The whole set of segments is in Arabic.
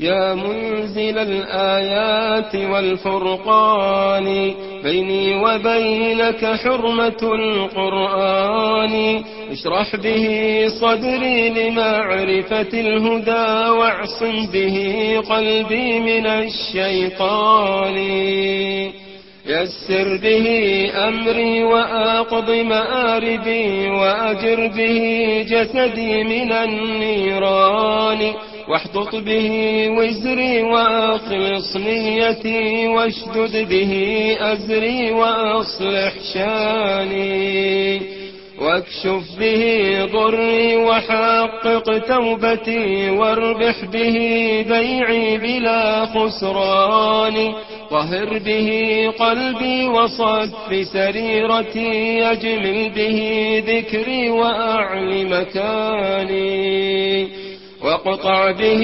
يا منزل الآيات والفرقان بيني وبينك حرمة القرآن. اشرح به صدري لمعرفة الهدى واعصم به قلبي من الشيطان. يسر به أمري وأقض مآربي وأجر به جسدي من النيران. واحطط به وزري وأخلص صنيتي واشدد به أزري وأصلح شاني واكشف به ضري وحقق توبتي واربح به بيعي بلا خسران طهر به قلبي وصف سريرتي أجمل به ذكري وأعلي مكاني واقطع به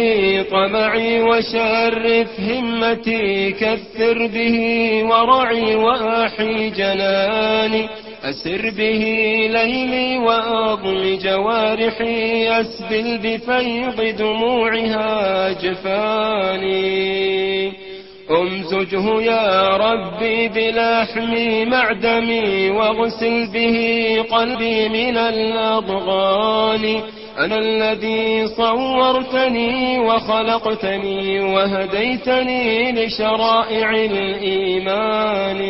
طمعي وشرف همتي كثر به ورعي وأحي جناني أسر به ليلي وأضم جوارحي أسبل بفيض دموعها جفاني. أمزجه يا ربي بلحمي معدمي واغسل به قلبي من الأضغان. أنا الذي صورتني وخلقتني وهديتني لشرائع الإيمان.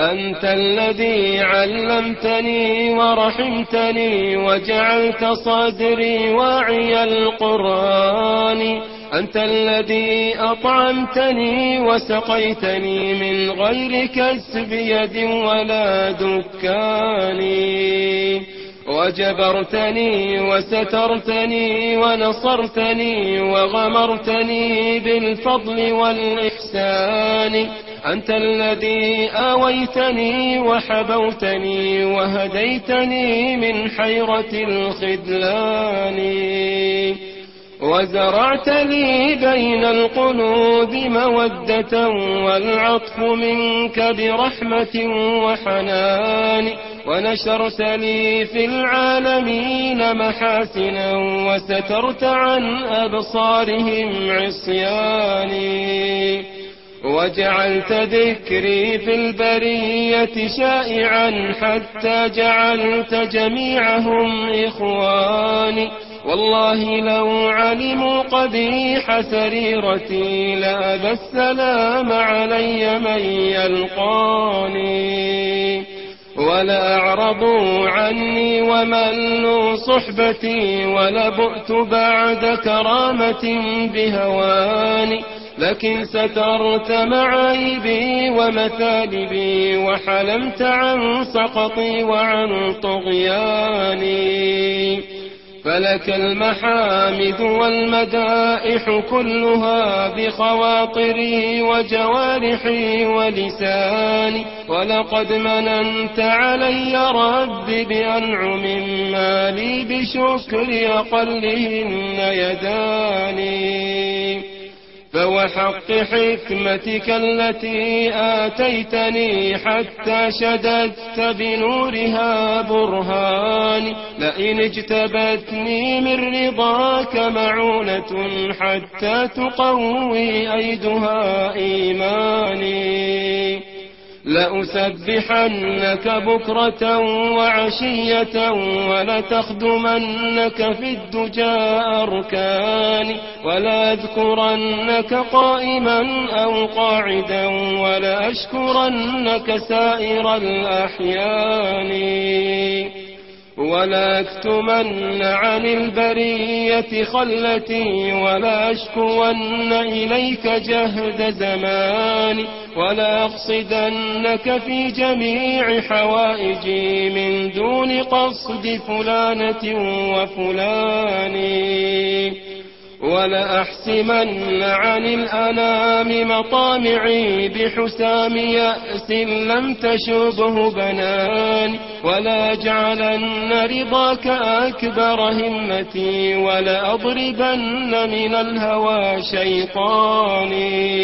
أنت الذي علمتني ورحمتني وجعلت صدري واعي القرآن. أنت الذي أطعمتني وسقيتني من غير كسب يد ولا دكاني وجبرتني وسترتني ونصرتني وغمرتني بالفضل والإحسان. أنت الذي آويتني وحبوتني وهديتني من حيرة الخذلان. وزرعت لي بين القلوب مودة والعطف منك برحمة وحنان ونشرت لي في العالمين محاسنا وسترت عن أبصارهم عصياني وجعلت ذكري في البرية شائعا حتى جعلت جميعهم إخواني والله لو علموا قبيح سريرتي لأبى السلام علي من يلقاني ولا أعرضوا عني وملوا صحبتي ولبؤت بعد كرامة بهواني لكن سترت معايبي ومثالبي وحلمت عن سقطي وعن طغياني فلك المحامد والمدائح كلها بخواطري وجوارحي ولساني. ولقد مننت علي رب بأنعم مالي بشكر أقلهن يداني. فوحق حكمتك التي آتيتني حتى شددت بنورها برهاني لئن اجتبتني من رضاك معونة حتى تقوي أيدها إيماني. لأسبحنك بكرة وعشية ولتخدمنك في الدجى أركان ولا أذكرنك قائما أو قاعدا ولا أشكرنك سائر الأحيان ولا أكتمن عن البرية خلتي ولا أشكون إليك جهد زماني ولا أقصدنك في جميع حوائجي من دون قصد فلانة وفلاني ولأحسمن عن الأنام مطامعي بحسام يأس لم تشبه بنان ولأجعلن رضاك أكبر همتي ولا أضربن من الهوى شيطاني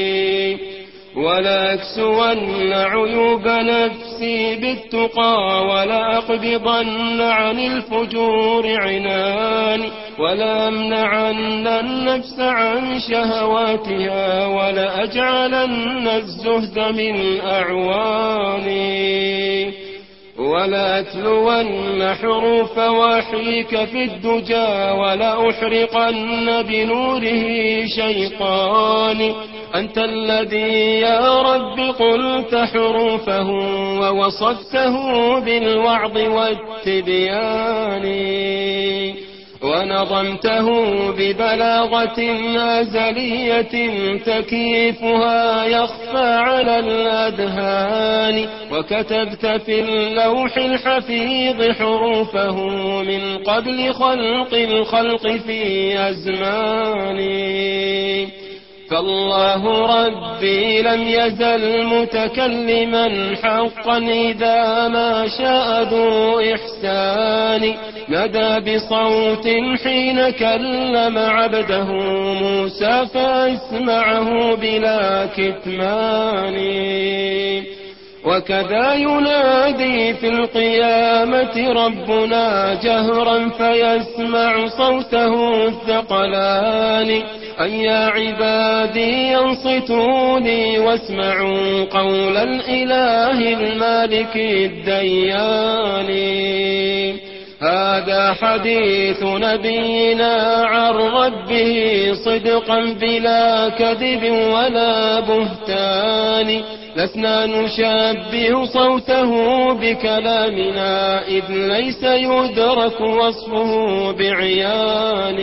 ولا أكسون عيوب نفسي بالتقى ولا أقبضن عن الفجور عناني ولا أمنعن النفس عن شهواتها ولا أجعلن الزهد من أعواني ولا أتلون حروف وحيك في الدجى ولا أحرقن بنوره شيطاني أنت الذي يا رب قلت حروفه ووصفته بالوعظ والتبيان ونظمته ببلاغة أزلية تكيفها يخفى على الأذهان وكتبت في اللوح الحفيظ حروفه من قبل خلق الخلق في أزمان فالله ربي لم يزل متكلما حقا إذا ما شاء ذو إحسان. ندى بصوت حين كلم عبده موسى فأسمعه بلا كتمان. وكذا ينادي في القيامة ربنا جهرا فيسمع صوته الثقلان أيا عبادي ينصتوني واسمعوا قول الإله المالك الديان هذا حديث نبينا عن ربه صدقا بلا كذب ولا بهتان. لسنا نشبه صوته بكلامنا إذ ليس يدرك وصفه بعيان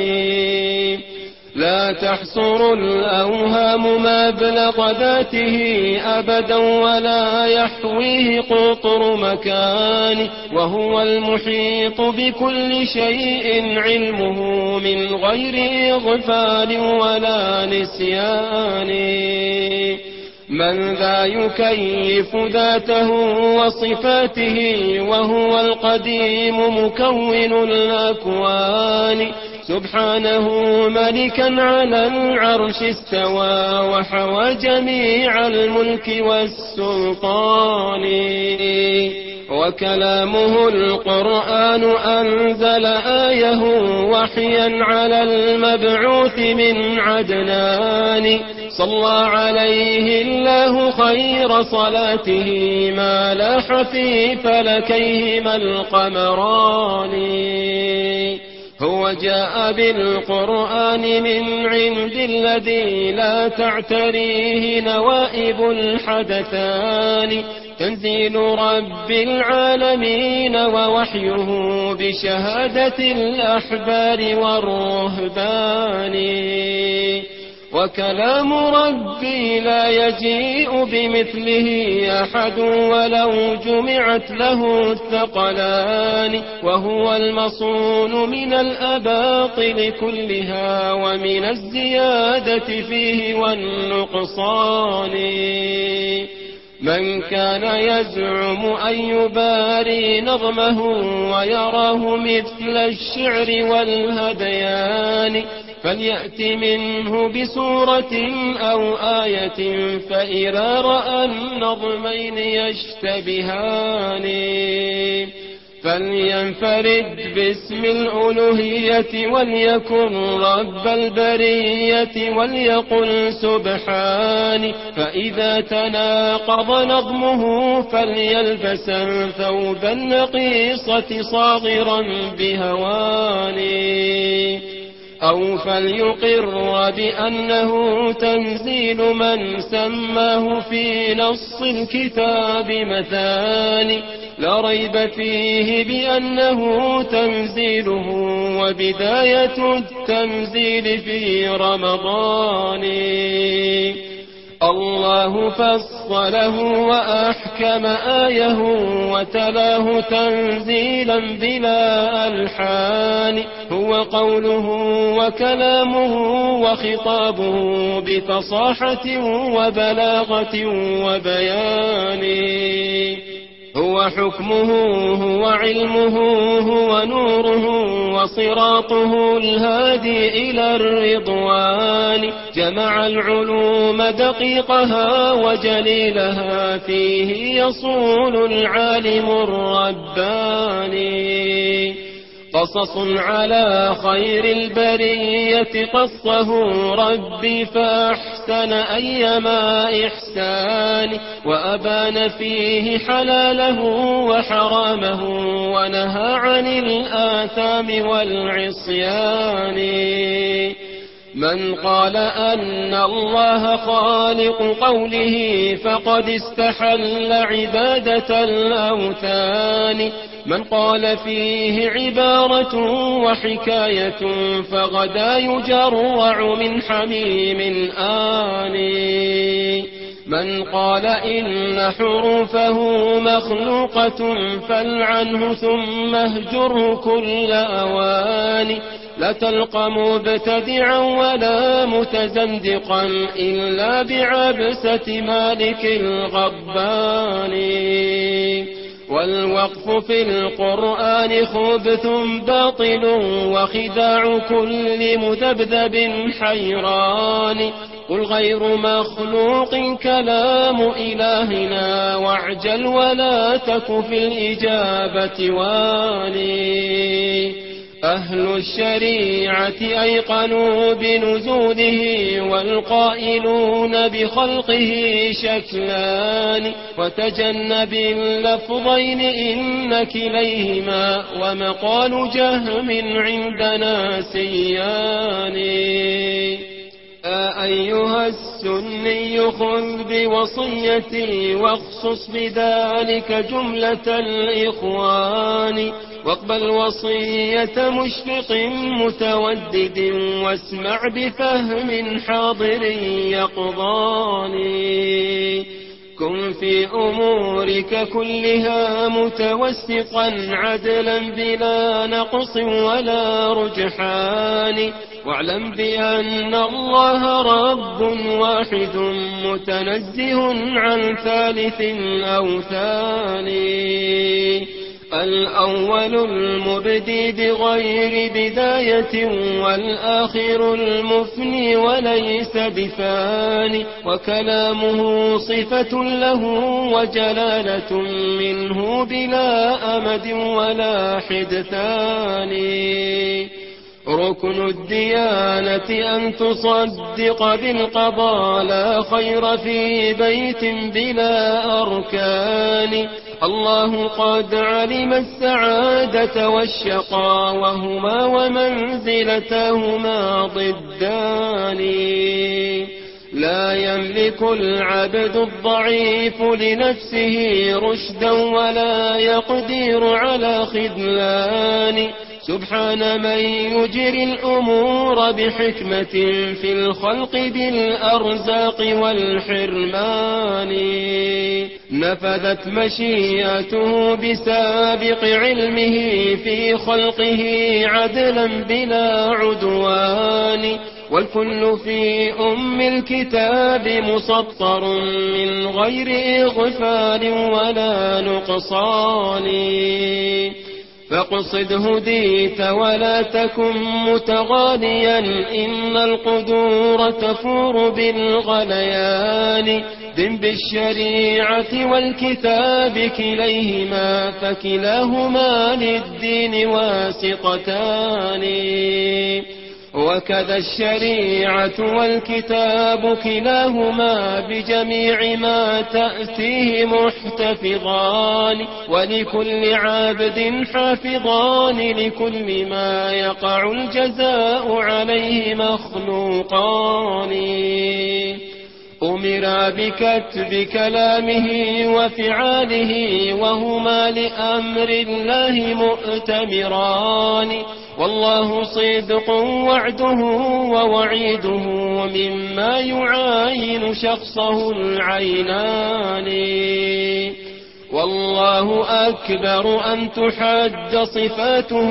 لا تحصر الأوهام ما بلغ ذاته أبدا ولا يحويه قطر مكان وهو المحيط بكل شيء علمه من غير إغفال ولا نسيان. من ذا يكيف ذاته وصفاته وهو القديم مكون الأكوان. سبحانه ملكا على العرش استوى وحوى جميع الملك والسلطان. وكلامه القرآن أنزل آية وحيا على المبعوث من عدنان. صلى عليه الله خير صلاته ما لاح في فلكيهما القمران. هو جاء بالقرآن من عند الذي لا تعتريه نوائب الحدثان. تنزيل رب العالمين ووحيه بشهادة الأحبار والرهبان. وكلام ربي لا يجيء بمثله أحد ولو جمعت له الثقلان وهو المصون من الأباطل كلها ومن الزيادة فيه والنقصان من كان يزعم أن يباري نظمه ويراه مثل الشعر والهديان فليأت منه بسورة أو آية فإذا رأى النظمين يشتبهان. فلينفرد باسم الألوهية وليكن رب البرية وليقل سبحان فإذا تناقض نظمه فليلبسا ثوب النقيصة صاغرا بهواني أو فليقر بأنه تنزيل من سماه في نص الكتاب مثاني. لا ريب فيه بأنه تنزيله وبداية التنزيل في رمضان. الله فصله وأحكم آية وتلاه تنزيلا بلا ألحان. هو قوله وكلامه وخطابه بفصاحة وبلاغة وبيان. هو حكمه هو علمه هو نوره وصراطه الهادي إلى الرضوان. جمع العلوم دقيقها وجليلها فيه يصول العالم الرباني. قصص على خير البرية قصه ربي فأحسن أيما إحسان وأبان فيه حلاله وحرامه ونهى عن الآثام والعصيان. من قال أن الله خالق قوله فقد استحل عبادة الأوثان من قال فيه عبارة وحكاية فغدا يجرع من حميم آني من قال إن حروفه مخلوقة فالعنه ثم اهجره كل أوان. لتلقى مبتدعا ولا متزندقا إلا بعبسة مالك الغبان. والوقف في القرآن خبث باطل وخداع كل مذبذب حيران قل غير مخلوق كلام إلهنا واعجل ولا تك في الإجابة والي أهل الشريعة أيقنوا بنزوده والقائلون بخلقه شكلان وتجنب اللفظين إن كليهما ومقال جهم عندنا سيان. أيها السني خذ بوصيتي واخصص بذلك جملة الإخوان واقبل وصية مشفق متودد واسمع بفهم حاضر يقضاني كن في أمورك كلها متوسطا عدلا بلا نقص ولا رجحان. واعلم بأن الله رب واحد متنزه عن ثالث أو ثاني. الأول المبدي بغير بداية والآخر المفني وليس بفان وكلامه صفة له وجلالة منه بلا أمد ولا حدثان ركن الديانة أن تصدق بالقضاء لا خير في بيت بلا أركان. الله قد علم السعادة والشقاوهما ومنزلتهما ضدان. لا يملك العبد الضعيف لنفسه رشدا ولا يقدر على خذلان. سبحان من يجري الأمور بحكمة في الخلق بالأرزاق والحرمان. نفذت مشيئته بسابق علمه في خلقه عدلا بلا عدوان. والكل في أم الكتاب مسطر من غير إغفال ولا نقصان. فاقصد هديت ولا تكن متغاليا إن القدور تفور بالغليان دم بالشريعة والكتاب كليهما فكلاهما للدين واسقتان وكذا الشريعة والكتاب كلاهما بجميع ما تأتيه محتفظان ولكل عابد حافظان لكل ما يقع الجزاء عليه مخلوقان. أمر بكتب كلامه وفعاله وهما لأمر الله مؤتمران. والله صدق وعده ووعيده مما يعاين شخصه العينان. والله أكبر أن تحج صفاته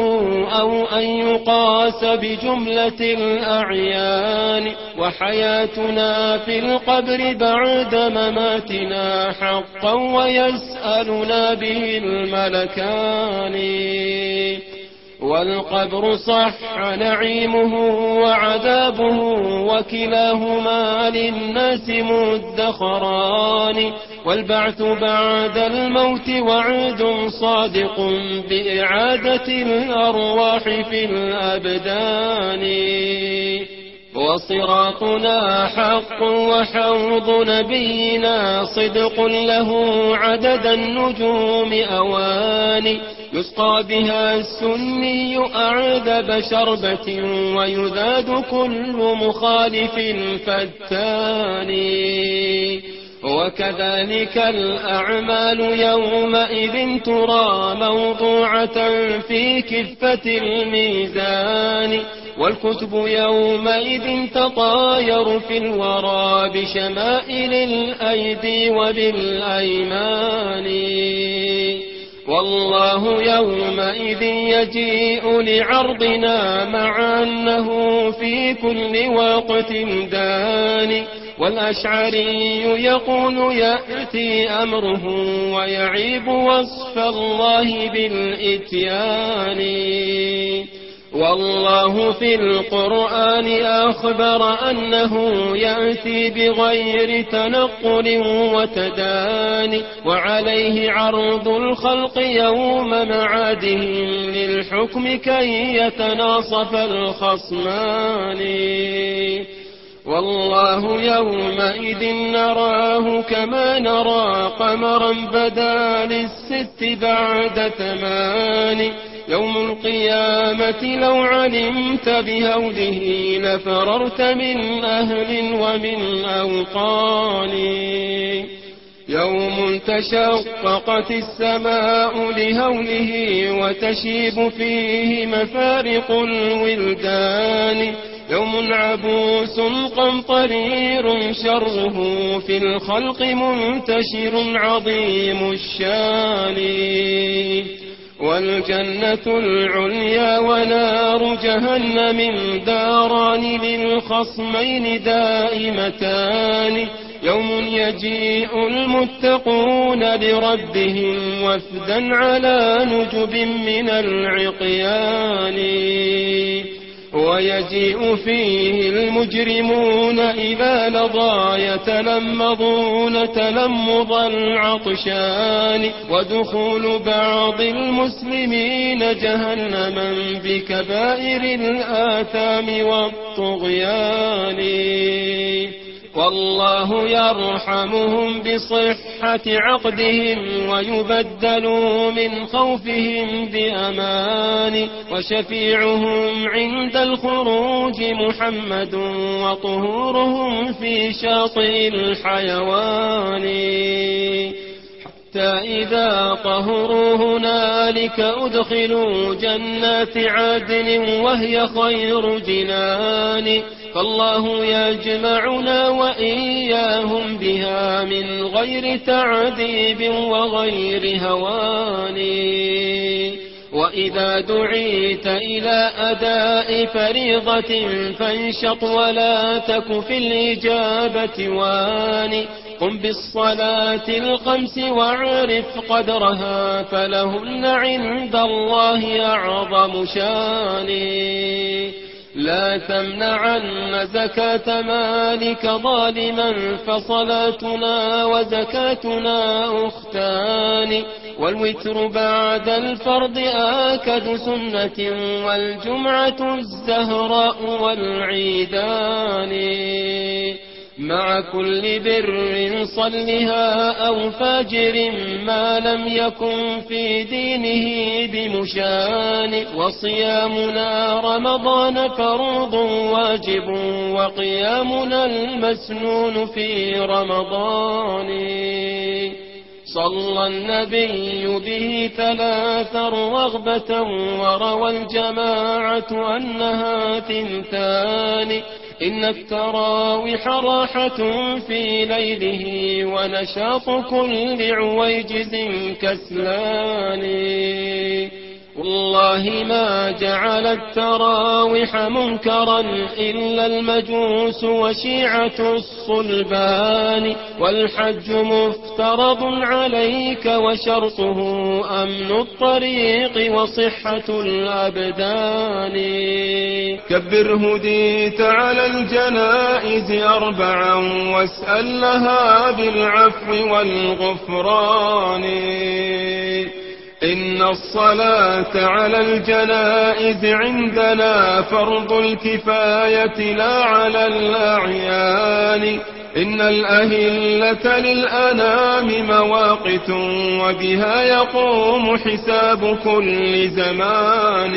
أو أن يقاس بجملة الأعيان وحياتنا في القبر بعد مماتنا حقا ويسألنا به الملكان والقبر صح نعيمه وعذابه وكلاهما للناس مدخران والبعث بعد الموت وعد صادق بإعادة الأرواح في الأبدان وصراطنا حق وحوض نبينا صدق له عدد النجوم أواني يسقى بها السني أعذب شربة ويذاد كل مخالف فالتاني وكذلك الأعمال يومئذ ترى موضوعة في كفة الميزان والكتب يومئذ تطاير في الورى بشمائل الأيدي وبالأيمان. والله يومئذ يجيء لعرضنا مع أنه في كل وقت داني والأشعري يقول يأتي أمره ويعيب وصف الله بالإتيان. والله في القرآن أخبر أنه يأتي بغير تنقل وتدان وعليه عرض الخلق يوم معادهم للحكم كي يتناصف الخصمان. والله يومئذ نراه كما نرى قمرا بدا للست بعد ثماني يوم القيامة لو علمت بهوده لفررت من أهل ومن أوطان. يوم تشققت السماء لهوله وتشيب فيه مفارق الولدان. يوم عبوس قمطرير شره في الخلق منتشر عظيم الشان. والجنة العليا ونار جهنم داران للخصمين دائمتان. يوم يجيء المتقون لربهم وفدا على نجب من العقيان. ويجيء فيه المجرمون إذا لضا يتلمضون تلمض العطشان ودخول بعض المسلمين جهنما بكبائر الآثام والطغيان. والله يرحمهم بصحة عقدهم ويبدلوا من خوفهم بأمان وشفيعهم عند الخروج محمد وطهورهم في شاطئ الحيوان. حتى إذا طهروا هنالك أدخلوا جنات عدن وهي خير جنان. فالله يجمعنا وإياهم بها من غير تعذيب وغير هوان. وإذا دعيت إلى أداء فريضة فانشط ولا تك في الإجابة واني قم بالصلاة الخمس وعرف قدرها فلهن عند الله أعظم شاني. لا تمنعن زكاة مالك ظالما فصلاتنا وزكاتنا أختان. والوتر بعد الفرض آكد سنة والجمعة الزهراء والعيدان. مع كل بر صلها أو فاجر ما لم يكن في دينه بمشان وصيامنا رمضان فرض واجب وقيامنا المسنون في رمضان. صلى النبي به ثلاثا رغبة وروى الجماعة أنها تنتان إن التراوح راحة في ليله ونشاط كل عويجز كسلان. والله ما جعل التراوح منكرا إلا المجوس وشيعة الصلبان والحج مفترض عليك وشرطه أمن الطريق وصحة الأبدان. كبر هديت على الجنائز أربعا واسأل لها بالعفو والغفران. إن الصلاة على الجنائز عندنا فرض الكفاية لا على الأعيان. إن الأهلة للأنام مواقت وبها يقوم حساب كل زمان.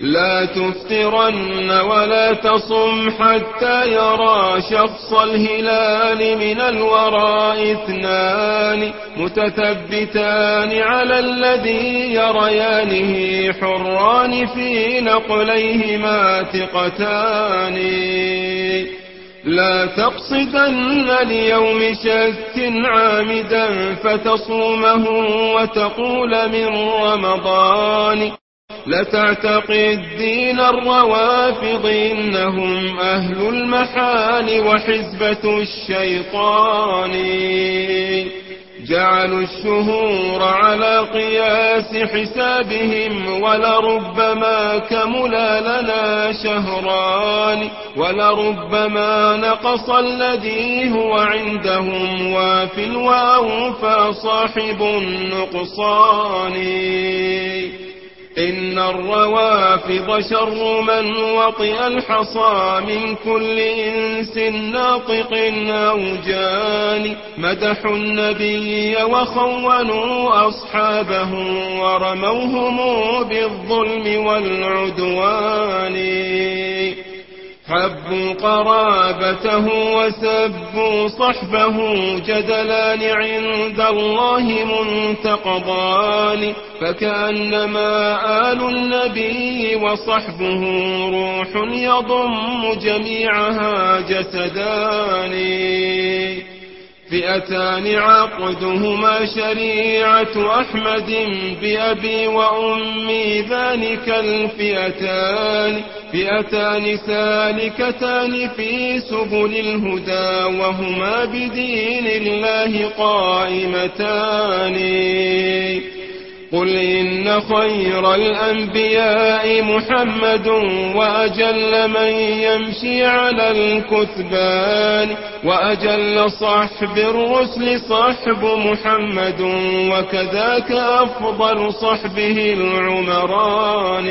لا تفترن ولا تصم حتى يرى شخص الهلال من الوراء إثنان متثبتان على الذي يريانه حران في نقليهما ثقتان. لا تقصدن ليوم شك عامدا فتصومه وتقول من رمضان. لتعتقي الدين الروافض إنهم أهل المحال وحزبة الشيطان. جعلوا الشهور على قياس حسابهم ولربما كملا لنا شهران. ولربما نقص الذي هو عندهم وفي الواو فصاحب النقصان. إن الروافض شر من وطئ الحصى من كل إنس ناطق أو جاني مدحوا النبي وخونوا أصحابه ورموهم بالظلم والعدوان حبوا قرابته وسبوا صحبه جدلان عند الله منتقضان فكأنما آل النبي وصحبه روح يضم جميعها جسدان. فئتان عقدهما شريعة أحمد بأبي وأمي ذلك الفئتان فئتان سالكتان في سبل الهدى وهما بدين الله قائمتان. قل إن خير الأنبياء محمد وأجل من يمشي على الكثبان وأجل صحب الرسل صحب محمد وكذاك أفضل صحبه العمران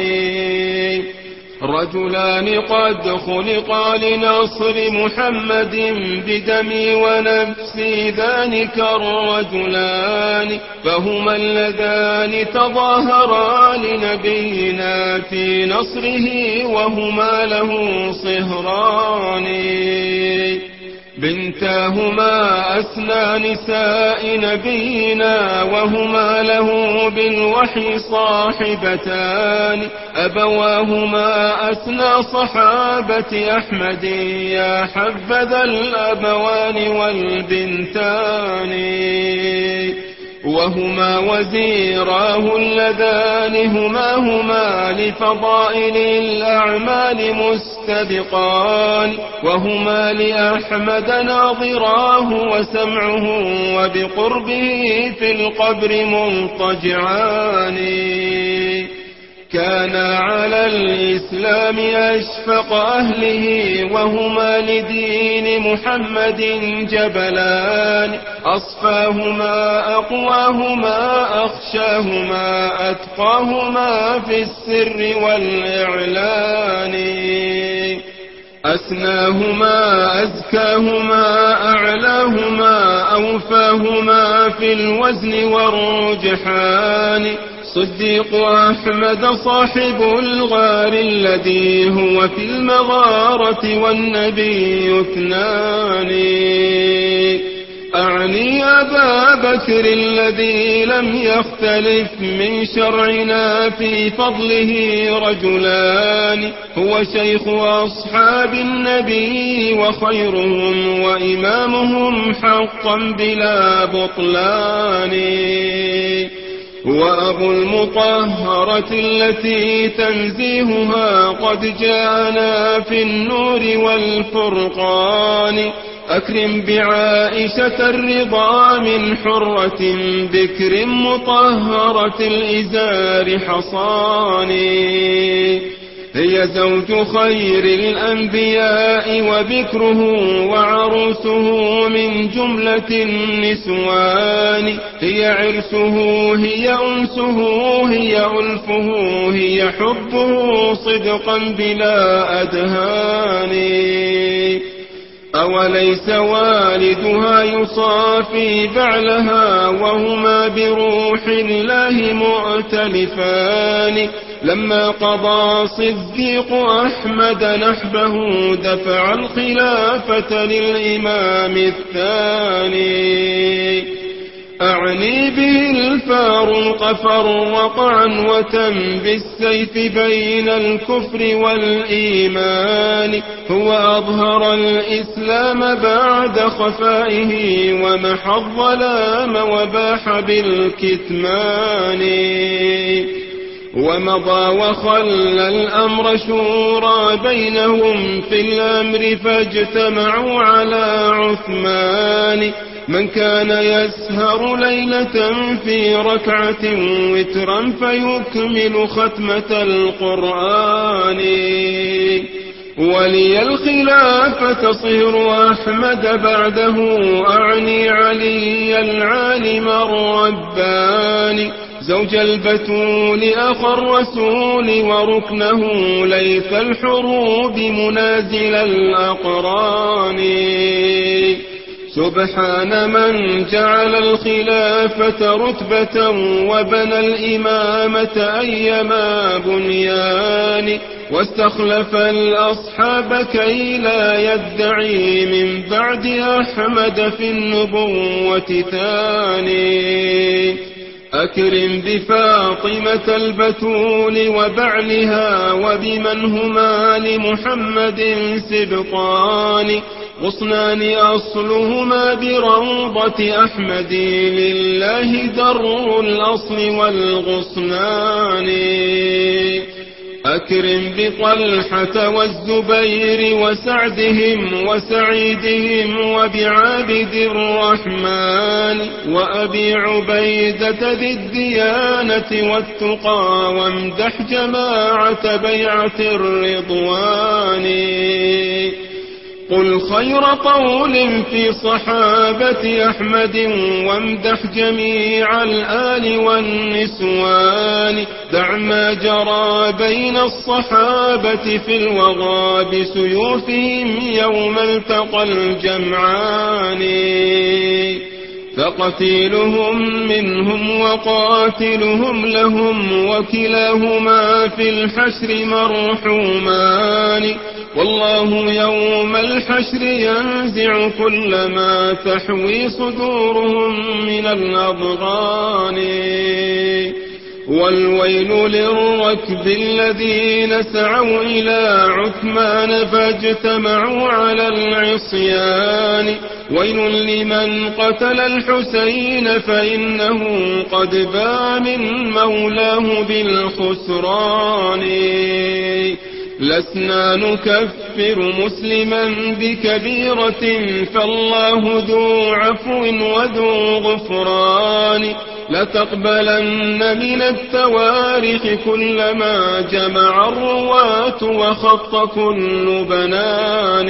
رجلان قد خلقا لنصر محمد بدمي ونفسي ذلك الرجلان فهما اللذان تظاهرا لنبينا في نصره وهما له صهران. بنتاهما أسنى نساء نبينا وهما له بالوحي صاحبتان. أبواهما أسنى صحابة أحمد. يا حبذا الأبوان والبنتان. وهما وزيراه اللذان هما هما لفضائل الأعمال مستبقان وهما لأحمد ناظراه وسمعه وبقربه في القبر منطجعان. كان على الإسلام أشفق أهله وهما لدين محمد جبلان أصفاهما أقواهما أخشاهما أتقاهما في السر والإعلان أسناهما أزكاهما أعلاهما أوفاهما في الوزن والرجحان صديق أحمد صاحب الغار الذي هو في المغارة والنبي اثنان أعني أبا بكر الذي لم يختلف من شرعنا في فضله رجلان. هو شيخ أصحاب النبي وخيرهم وإمامهم حقا بلا بطلان. وأبو المطهرة التي تنزيهها قد جاءنا في النور والفرقان. أكرم بعائشة الرضا من حرة بكر مطهرة الإزار حصاني. هي زوج خير الأنبياء وبكره وعروسه من جملة النسوان. هي عرسه هي أنسه هي ألفه هي حبه صدقا بلا أدهان. أوليس والدها يصافي بعلها وهما بروح الله مؤتلفان لما قضى صديق أحمد نحبه دفع الخلافة للإمام الثاني أعني به الفاروق فروقا وتم بالسيف بين الكفر والإيمان. هو أظهر الإسلام بعد خفائه ومحى الظلام وباح بالكتمان. ومضى وخلى الأمر شورى بينهم في الأمر فاجتمعوا على عثمان. من كان يسهر ليلة في ركعة وترا فيكمل ختمة القرآن. ولي الخلافة صهر أحمد بعده أعني علي العالم الرباني. زوج البتول أخ الرسول وركنه ليث الحروب منازل الأقران. سبحان من جعل الخلافة رتبة وبنى الإمامة أيما بنيان واستخلف الأصحاب كي لا يدعي من بعد أحمد في النبوة ثاني. أكرم بفاطمة البتول وبعلها وبمن هما لمحمد سبطان. غصنان أصلهما بروضة أحمد لله در الأصل والغصنان. أكرم بطلحة والزبير وسعدهم وسعيدهم وبعابد الرحمن. وأبي عبيدة ذي الديانة والتقى وامدح جماعة بيعة الرضوان. قل خير قول في صحابة أحمد وامدح جميع الآل والنسوان دع ما جرى بين الصحابة في الوغى بسيوفهم يوم التقى الجمعان فقتيلهم منهم وقاتلهم لهم وكلاهما في الحشر مرحومان والله يوم الحشر ينزع كل ما تحوي صدورهم من الأضغان والويل للركب الذين سعوا إلى عثمان فاجتمعوا على العصيان. ويل لمن قتل الحسين فإنه قد با من مولاه بالخسران. لسنا نكفر مسلما بكبيرة فالله ذو عفو وذو غفران. لتقبلن من التوارث كلما جمع الرواة وخط كل بنان.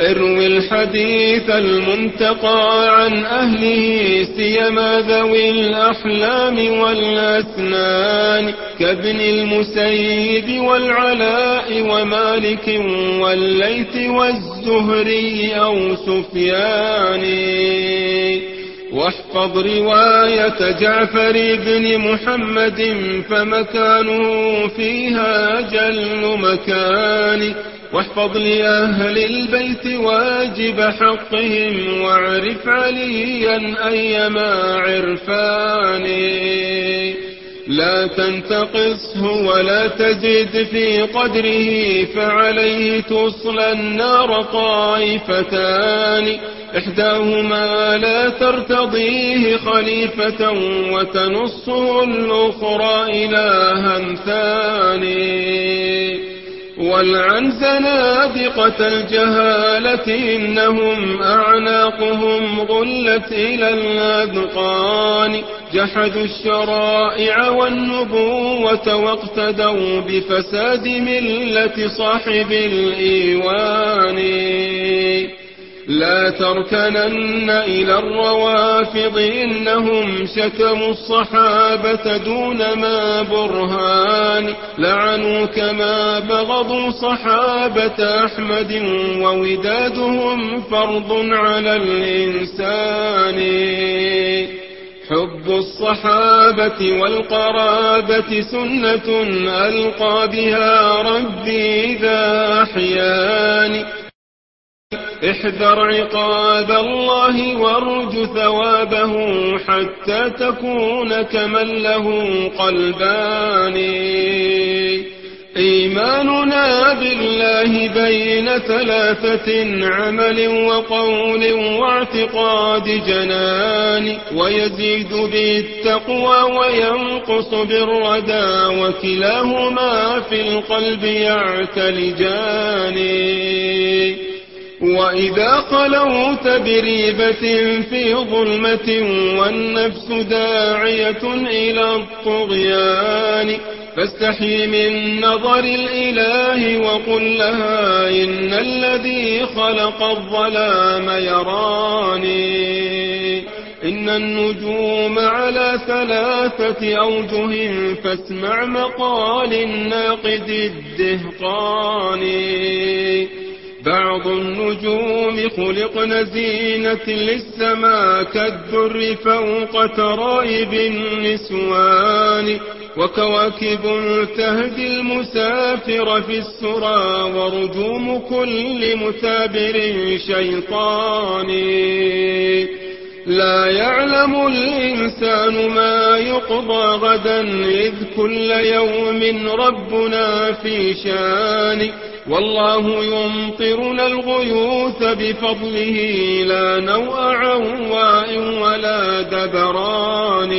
اروي الحديث المنتقى عن أهله سيما ذوي الأحلام والأسنان كابن المسيب والعلاء ومالك والليث والزهري أو سفياني واحفظ رواية جعفر بن محمد فمكانه فيها جل مكان. واحفظ لأهل البيت واجب حقهم واعرف عليا أيما عرفاني. لا تنتقصه ولا تزد في قدره فعليه تصلى النار طائفتان. إحداهما لا ترتضيه خليفة وتنصه الأخرى إلها ثاني. والعن زنادقة الجهالة إنهم أعناقهم غلت إلى الأذقان. جحدوا الشرائع والنبوة واقتدوا بفساد ملة صاحب الإيوان. لا تركنن إلى الروافض إنهم شتموا الصحابة دون ما برهان. لعنوا كما بغضوا صحابة أحمد وودادهم فرض على الإنسان. حب الصحابة والقرابة سنة ألقى بها ربي إذا أحياني احذر عقاب الله وارج ثوابه حتى تكون كمن له قلبان. إيماننا بالله بين ثلاثة عمل وقول واعتقاد جنان ويزيد بالتقوى وينقص بالردى وكلاهما في القلب يعتلجان. وَإِذَا خَلَوْا تَبْرِيبَةٍ فِي ظُلْمَةٍ وَالنَّفْسُ دَاعِيَةٌ إِلَى الطُّغْيَانِ فاستحي من نظر الإله وقل لها إن الذي خلق الظلام يراني إن النجوم على ثلاثة أوجه فاسمع مقال الناقد الدهقاني بعض النجوم خلقن زينة للسماء كالدر فوق ترائب النسوان وكواكب تهدي المسافر في السرى ورجوم كل مثابر شيطان. لا يعلم الإنسان ما يقضى غدا إذ كل يوم ربنا في شان. والله يمطرنا الغيوث بفضله لا نوع عواء ولا دبران.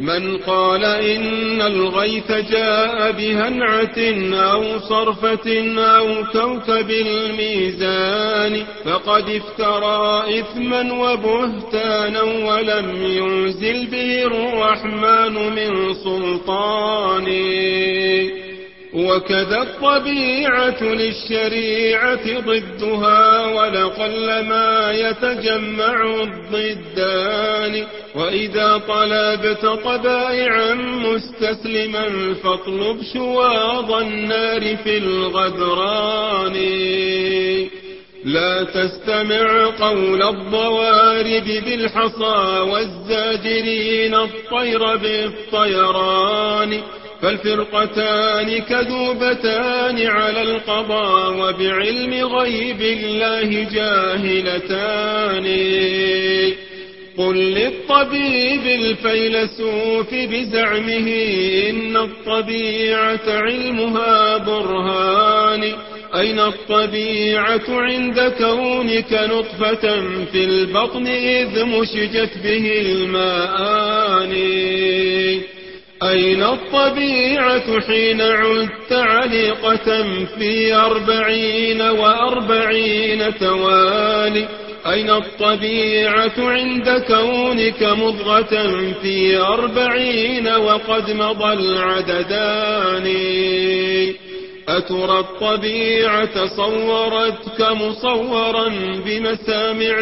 من قال إن الغيث جاء بهنعة أو صرفة أو كوكب الميزان فقد افترى إثما وبهتانا ولم ينزل به الرحمن من سلطانه وكذا الطبيعة للشريعة ضدها ولقل ما يتجمع الضدان وإذا طلبت طبائعا مستسلما فاطلب شواظ النار في الغدران. لا تستمع قول الضوارب بالحصى والزاجرين الطير بالطيران. فالفرقتان كذوبتان على القضاء وبعلم غيب الله جاهلتان. قل للطبيب الفيلسوف بزعمه إن الطبيعة علمها برهان. أين الطبيعة عند كونك نطفة في البطن إذ مشجت به المآني أين الطبيعة حين عدت عليقة في أربعين وأربعين توالي؟ أين الطبيعة عند كونك مضغة في أربعين وقد مضى العددان؟ أترى الطبيعة صورتك مصورا بمسامع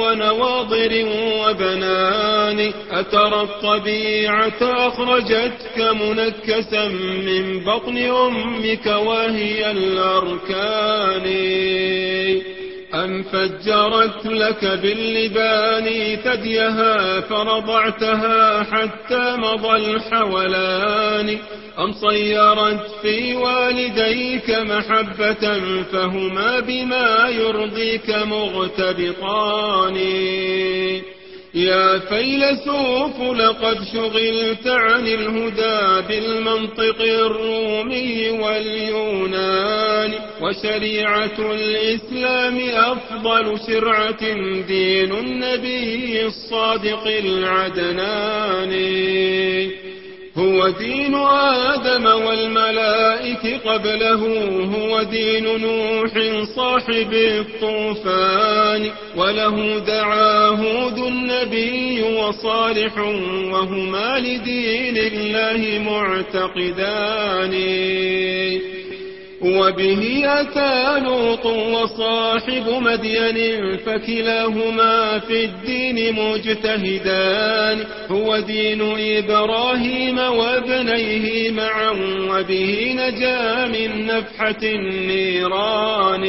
ونواضر وبنان؟ أترى الطبيعة أخرجتك منكسا من بطن أمك وهي الأركان؟ أن فجرت لك باللبان ثديها فرضعتها حتى مضى الحولان أم صيرت في والديك محبة فهما بما يرضيك مغتبطان يا فيلسوف لقد شغلت عن الهدى بالمنطق الرومي واليوناني وشريعة الإسلام أفضل شرعة دين النبي الصادق العدناني. هو دين آدم والملائك قبله هو دين نوح صاحب الطوفان وله دعا هود النبي وصالح وهما لدين الله معتقدان. وبه أتى لوط وصاحب مدين فكلاهما في الدين مجتهدان هو دين إبراهيم وابنيه معا وبه نجا من نفحة النيران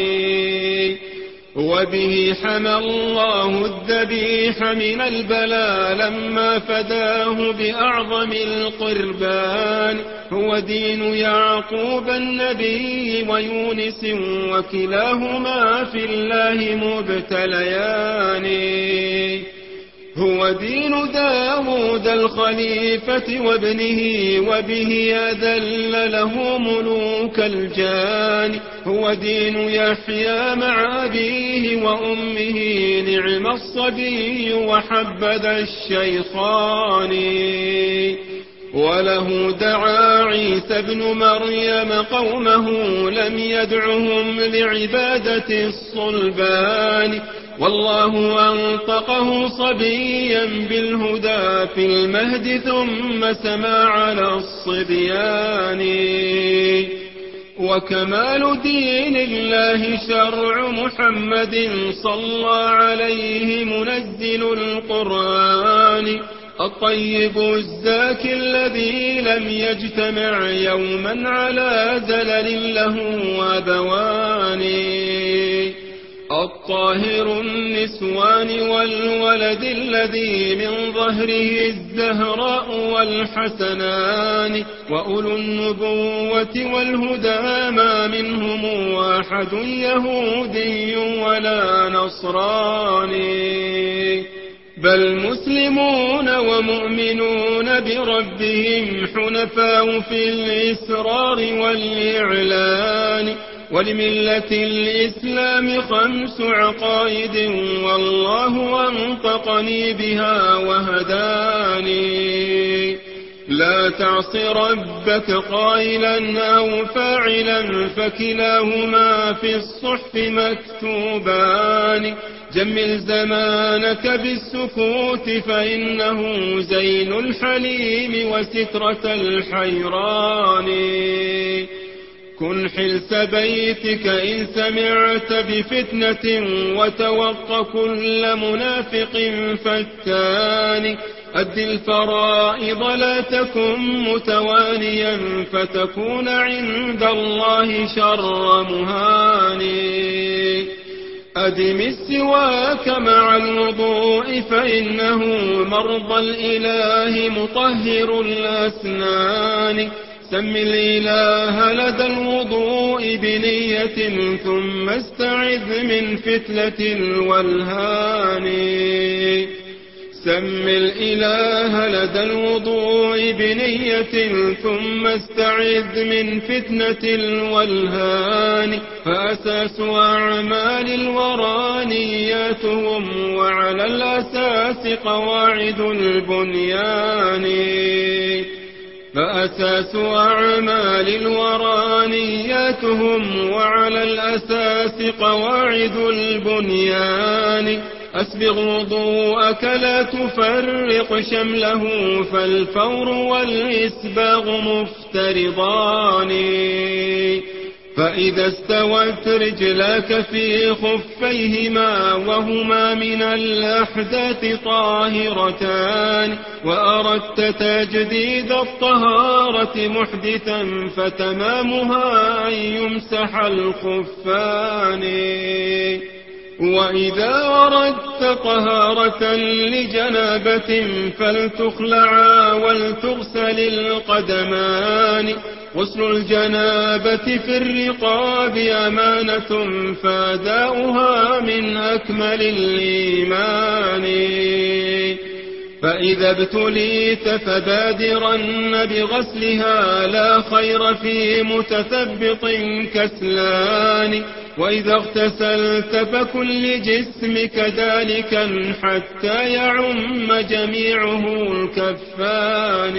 وبه حمى الله الذبيح من البلاء لما فداه بأعظم القربان. هو دين يعقوب النبي ويونس وكلاهما في الله مبتليان. هو دين داود الخليفة وابنه وبه أذل له ملوك الجان. هو دين يحيى مع أبيه وأمه نعم الصبي وحبذا الشيطان وله دعا عيسى ابن مريم قومه لم يدعهم لعبادة الصلبان. والله أنطقه صبيا بالهدى في المهد ثم سما على الصبيان. وكمال دين الله شرع محمد صلى عليه منزل القرآن. الطيب الزاكي الذي لم يجتمع يوما على زلل له وذوانه الطاهر النسوان والولد الذي من ظهره الزهراء والحسنان وأولو النبوة والهدى ما منهم واحد يهودي ولا نصراني. بل مسلمون ومؤمنون بربهم حنفاء في الإسرار والإعلان ولملة الإسلام خمس عقائد والله أنطقني بها وهداني. لا تعص ربك قائلا أو فاعلا فكلاهما في الصحف مكتوبان. جمل زمانك بالسكوت فإنه زين الحليم وسترة الحيران. كن حلف بيتك إن سمعت بفتنة وتوق كل منافق فتان أد الفرائض لا تكن متوانيا فتكون عند الله شر مهاني أدم السواك مع الوضوء فإنه مرضى الإله مطهر الأسنان. سم الإله لدى الوضوء بنية ثم استعذ من فتلة والهان. سم الإله لدى الوضوء بنية ثم استعذ من فتنة والهان. فأساس أعمال الورى نياتهم وعلى الأساس قواعد البنيان. فأساس أعمال الورى نياتهم وعلى الأساس قواعد البنيان. أسبغ وضوءك لا تفرق شمله فالفور والإسباغ مفترضان. فإذا استوت رجلاك في خفيهما وهما من الأحداث طاهرتان وأردت تجديد الطهارة محدثا فتمامها أن يمسح الخفان وَإِذَا أَرَدْتَ طَهَارَةً لِجَنَابَةٍ فَلْتُخْلَعَا وَلْتُغْسَلِ الْقَدَمَانِ غسل الجنابة في الرقاب أمانة فاداؤها من أكمل الإيمان فإذا ابتليت فبادرن بغسلها لا خير في متثبط كسلان وإذا اغتسلت فكن لجسمك ذلكا حتى يعم جميعه الكفان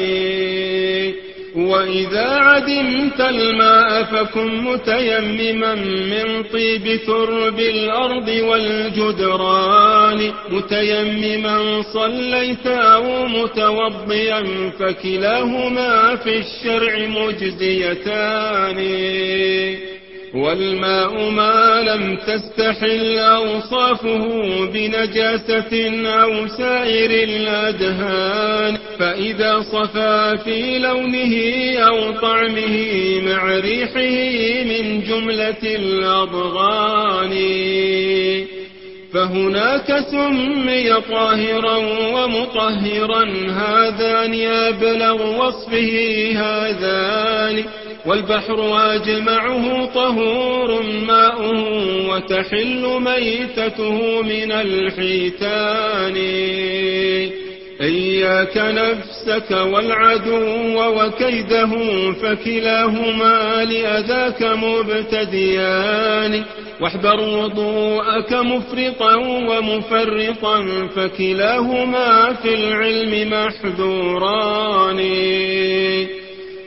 وَإِذَا عَدِمْتَ الْمَاءَ فَكُنْ مُتَيَمِّمًا مِنْ طِيبِ ثُرْبِ الْأَرْضِ وَالْجُدْرَانِ مُتَيَمِّمًا صَلَّيْتَ أَوْ مُتَوَضِّئًا فَكِلَاهُمَا فِي الشَّرْعِ مُجْزِيَتَانِ والماء ما لم تستحل أوصافه بنجاسة أو سائر الأدهان فإذا صفى في لونه أو طعمه مع ريحه من جملة الأضغان. فهناك سمي طاهرا ومطهرا هذان أبلغ وصفه هذان. والبحر واجمعه طهور ماؤه وتحل ميتته من الحيتان. إياك نفسك والعدو وكيده فكلاهما لأذاك مبتديان. واحذر وضوءك مفرطا ومفرطا فكلاهما في العلم محذوران.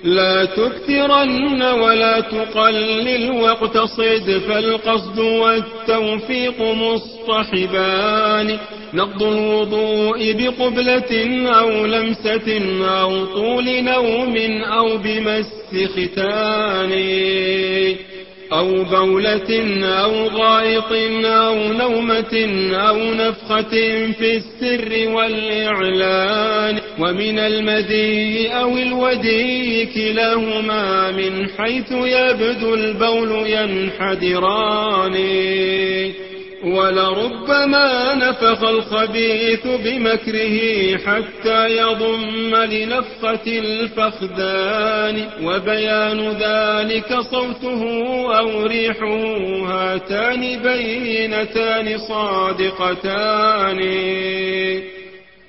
لا تكثرن ولا تقلل واقتصد فالقصد والتوفيق مصطحبان. نقض الوضوء بقبلة أو لمسة أو طول نوم أو بمس ختان. أو بولة أو غائط أو نومة أو نفخة في السر والإعلان ومن المذي أو الودي كلاهما من حيث يبدو البول ينحدران. ولربما نفخ الخبيث بمكره حتى يضم لنفخة الفخدان وبيان ذلك صوته أو ريحه هاتان بينتان صادقتان.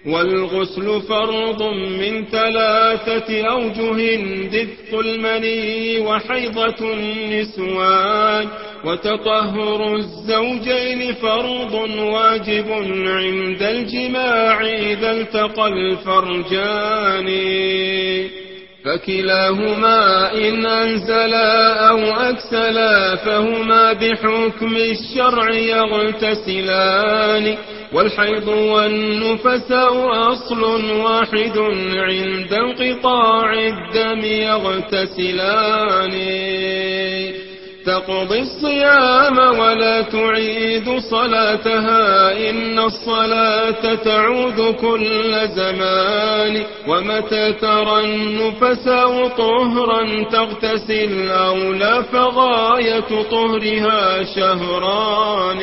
والغسل فرض من ثلاثة أوجه دفق المني وحيضة النسوان وتطهر الزوجين فرض واجب عند الجماع إذا التقى الفرجان. فكلاهما إن أنزلا أو أكسلا فهما بحكم الشرع يغتسلان. والحيض والنفساء أصل واحد عند انقطاع الدم يغتسلان. تقضي الصيام ولا تعيد صلاتها إن الصلاة تعود كل زمان. ومتى ترى النفساء طهرا تغتسل أولى فغاية طهرها شهران.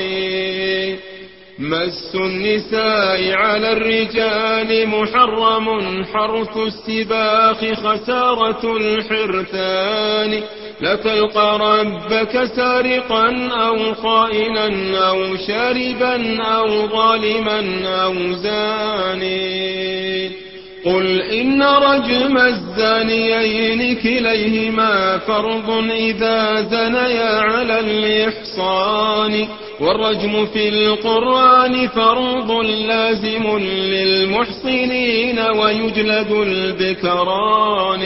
مس النساء على الرجال محرم حرث السباخ خسارة الحرثان. لتلقى ربك سارقا أو خائنا أو شاربا أو ظالما أو زانيا. قل إن رجم الزانيين كليهما فرض إذا زنيا على الإحصان. والرجم في القرآن فرض لازم للمحصنين ويجلد البكران.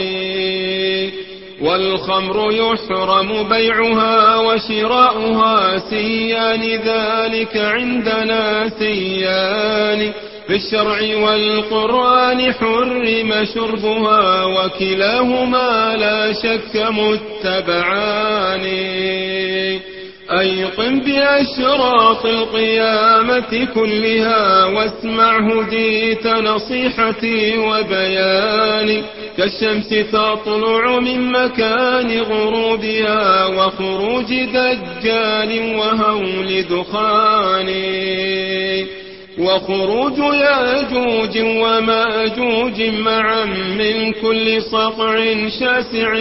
والخمر يحرم بيعها وشراؤها سيان ذلك عندنا سيان. بالشرع والقرآن حرم شربها وكلاهما لا شك متبعان. أيقن بأشراط القيامة كلها واسمع هديت نصيحتي وبياني كالشمس تطلع من مكان غروبها وخروج دجال وهول دخاني وخروج ياجوج وماجوج معا من كل صفع شاسع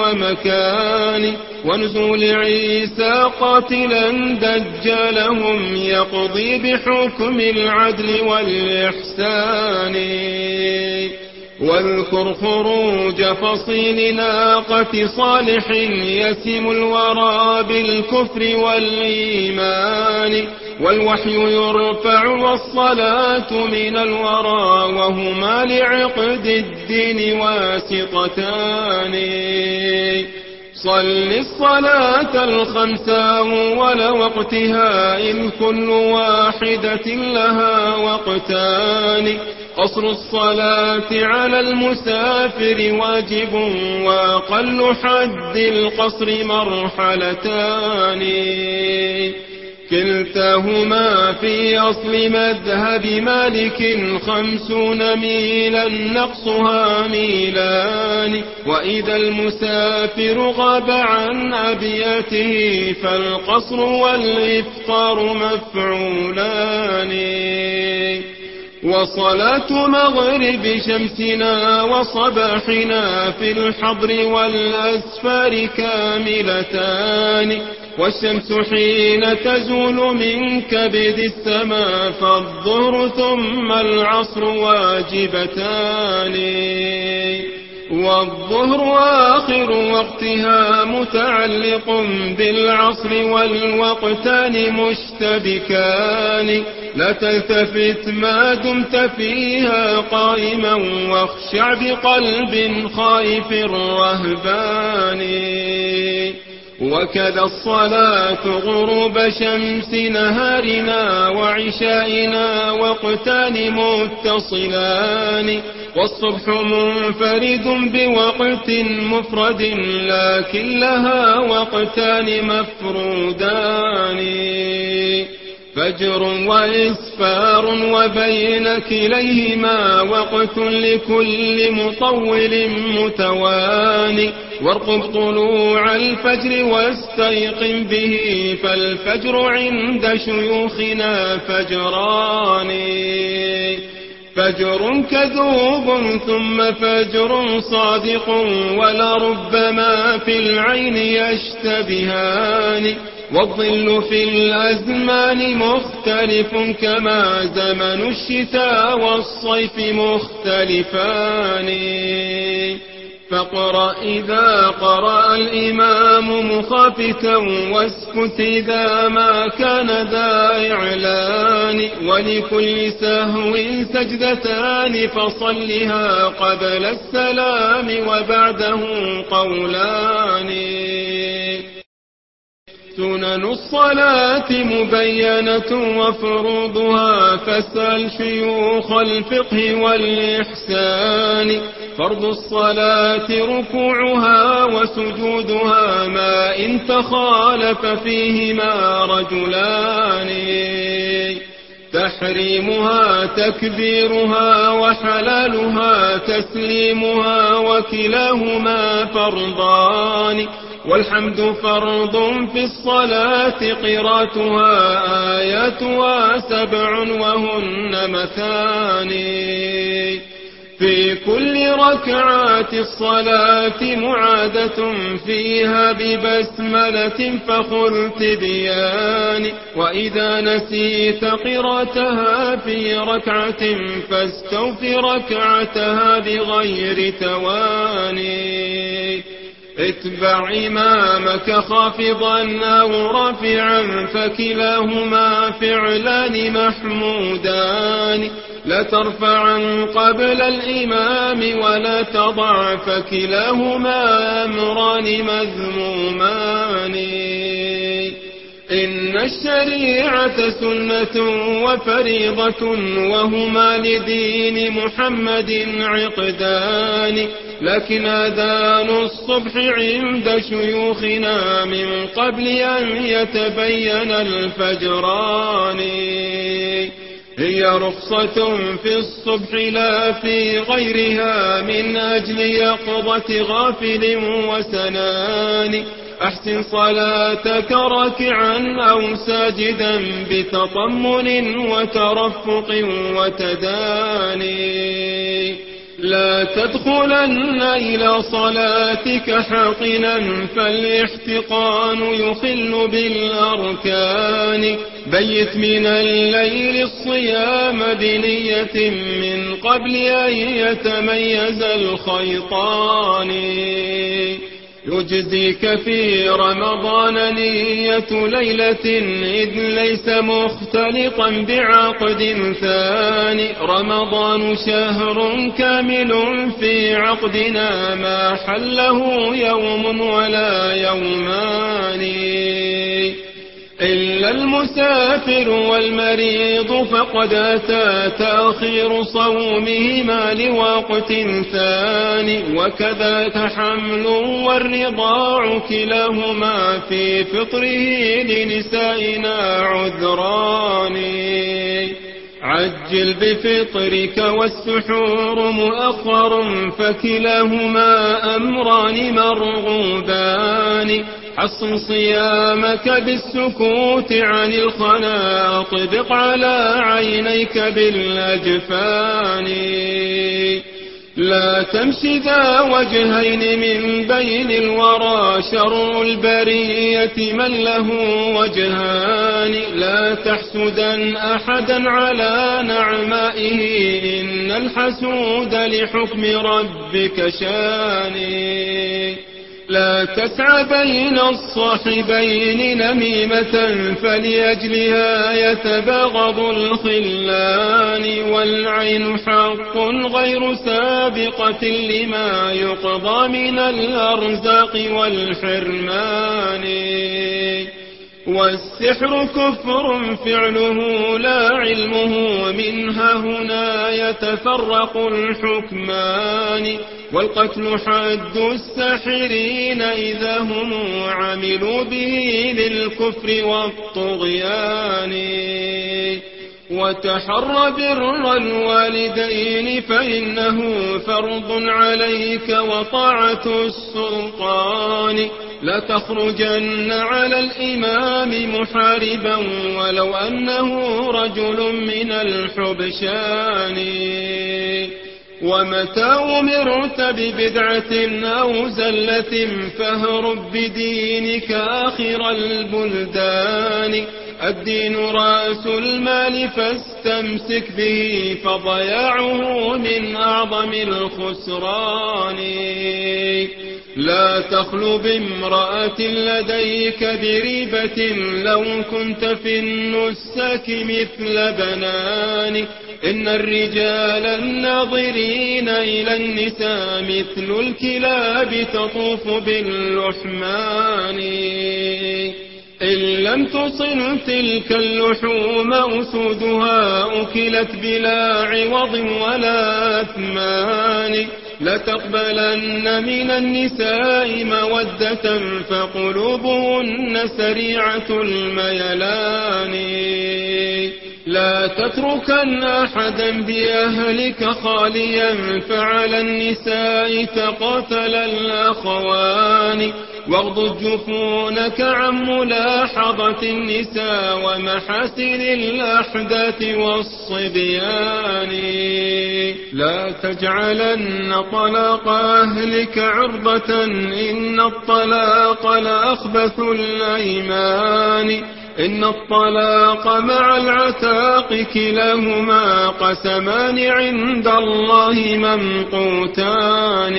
ومكان ونزول عيسى قاتلا دجلهم يقضي بحكم العدل والإحسان واذكر خروج فصيل ناقة صالح يسم الورى بالكفر والإيمان والوحي يرفع والصلاة من الورى وهما لعقد الدين واسطتان. صل الصلاة الخمسة ولا وقتها إن كل واحدة لها وقتان. قصر الصلاة على المسافر واجب وأقل حد القصر مرحلتان. كلتاهما في أصل مذهب مالك خمسون ميلا نقصها ميلان. وإذا المسافر غاب عن أبيته فالقصر والإفطار مفعولان. وصلاة مغرب شمسنا وصباحنا في الحضر والأسفار كاملتان والشمس حين تزول من كبد السماء فالظهر ثم العصر واجبتان والظهر آخر وقتها متعلق بالعصر والوقتان مشتبكان. لا تلتفت ما دمت فيها قائما واخشع بقلب خائف رهبان وكذا الصلاة غروب شمس نهارنا وعشائنا وقتان متصلان والصبح منفرد بوقت مفرد لكن لها وقتان مفرودان فجر وإسفار وبين كليهما وقت لكل مطول متواني وارقب طلوع الفجر واستيقن به فالفجر عند شيوخنا فجران فجر كذوب ثم فجر صادق ولربما في العين يشتبهان والظل في الأزمان مختلف كما زمن الشتاء والصيف مختلفان. فاقرأ إذا قرأ الإمام مخافتا واسكت إذا ما كان ذا إعلان. ولكل سهو سجدتان فصلها قبل السلام وبعده قولان. سنن الصلاة مبينة وفروضها فاسأل شيوخ الفقه والإحسان. فرض الصلاة ركوعها وسجودها ما إن تخالف فيهما رجلان. تحريمها تكبيرها وحلالها تسليمها وكلاهما فرضان. والحمد فرض في الصلاة قراتها آياتها سبع وهن مثاني. في كل ركعات الصلاة معادة فيها ببسملة فخذ بياني وإذا نسيت قرتها في ركعة فاستوف ركعتها بغير تواني. اتبع إمامك خافضا أو رفعا فكلاهما فعلان محمودان. لا ترفعا قبل الإمام ولا تضع فكلاهما أمران مذمومان. إن الشريعة سنة وفريضة وهما لدين محمد عقدان. لكن أذان الصبح عند شيوخنا من قبل أن يتبين الفجران. هي رخصة في الصبح لا في غيرها من أجل يقظة غافل وسنان. أحسن صلاتك راكعا أو ساجدا بتطمن وترفق وتداني. لا تدخلن إلى صلاتك حقنا فالاحتقان يخل بالأركان. بيت من الليل الصيام بنية من قبل أن يتميز الخيطان. يجزيك في رمضان نية ليلة إذ ليس مختلطا بعقد ثاني. رمضان شهر كامل في عقدنا ما حله يوم ولا يومان. إلا المسافر والمريض فقد أتى تأخير صومهما لوقت ثاني وكذا تحمل والرضاع كلاهما في فطره لنسائنا عذران. عجل بفطرك والسحور مؤخر فكلهما أمران مرغوبان حصن صيامك بالسكوت عن الخلاء طبق على عينيك بالأجفان لا تمس ذا وجهين من بين الورى شر البرية من له وجهان لا تحسدا أحدا على نعمائه إن الحسود لحكم ربك شاني لا تسع بين الصحبين نميمة فلأجلها يتبغض الخلان والعين حق غير سابقة لما يقضى من الأرزاق والحرمان. والسحر كفر فعله لا علمه ومنها هنا يتفرق الحكمان والقتل حد السحرين إذا هم عملوا به للكفر والطغيان وتحر بر الوالدين فإنه فرض عليك وطاعة السلطان. لتخرجن على الإمام محاربا ولو أنه رجل من الحبشان. ومتى أمرت ببدعة أو زلة فاهرب بدينك آخر البلدان. الدين رأس المال فاستمسك به فضياعه من أعظم الخسران. لا تخلو بامرأة لديك بريبة لو كنت في النسك مثل بنان. إن الرجال الناظرين إلى النساء مثل الكلاب تطوف باللحمان. إن لم تصل تلك اللحوم أسودها أكلت بلا عوض ولا أثمان لتقبلن من النساء مودة فقلوبهن سريعة الميلان لا تتركن أحدا بأهلك خاليا فعلى النساء تقاتل الأخوان واغض جفونك عن ملاحظة النساء ومحاسن الأحداث والصبيان. لا تجعلن طلاق أهلك عرضة إن الطلاق لأخبث الأيمان. إن الطلاق مع العتاق كلاهما قسمان عند الله ممقوتان.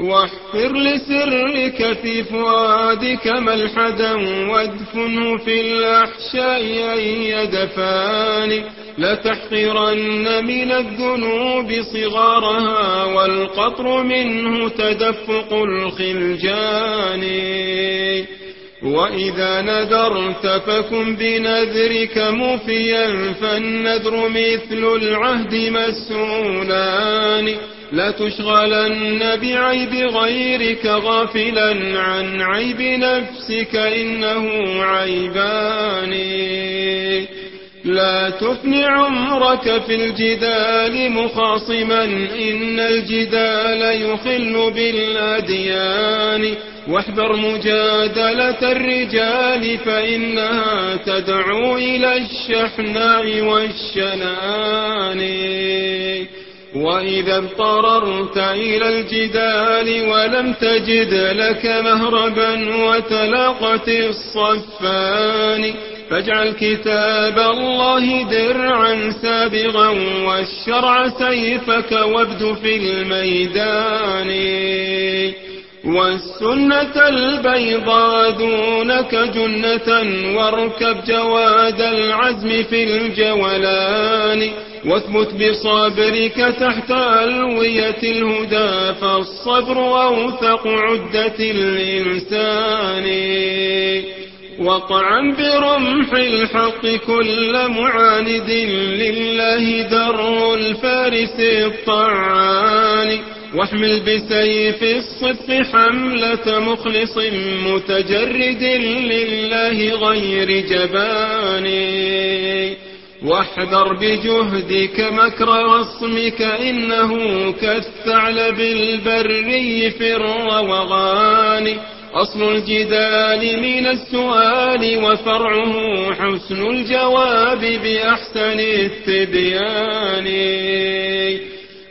واحفر لسرك في فؤادك ملحدا وادفنه في الأحشاء أي دفاني لتحقرن من الذنوب صغارها والقطر منه تدفق الخلجان. وإذا نذرت فكن بنذرك مفيا فالنذر مثل العهد مسؤولان. لا تشغلن بعيب غيرك غافلا عن عيب نفسك إنه عيبان. لا تفن عمرك في الجدال مخاصما إن الجدال يخل بالأديان. واحذر مجادلة الرجال فإنها تدعو إلى الشحناء والشنآن. وإذا اضطررت إلى الجدال ولم تجد لك مهربا وتلقت الصفان فاجعل كتاب الله درعا سابغا والشرع سيفك وابد في الميدان والسنة البيضاء دونك جنة واركب جواد العزم في الجولان واثبت بصبرك تحت ألوية الهدى فالصبر أوثق عدة الإنسان وقعا برمح الحق كل معاند لله در الفارس الطعان واحمل بسيف الصدق حملة مخلص متجرد لله غير جباني واحذر بجهدك مكر رصمك إنه كالثعلب البري في الروغان. أصل الجدال من السؤال وفرعه حسن الجواب بأحسن التبيان.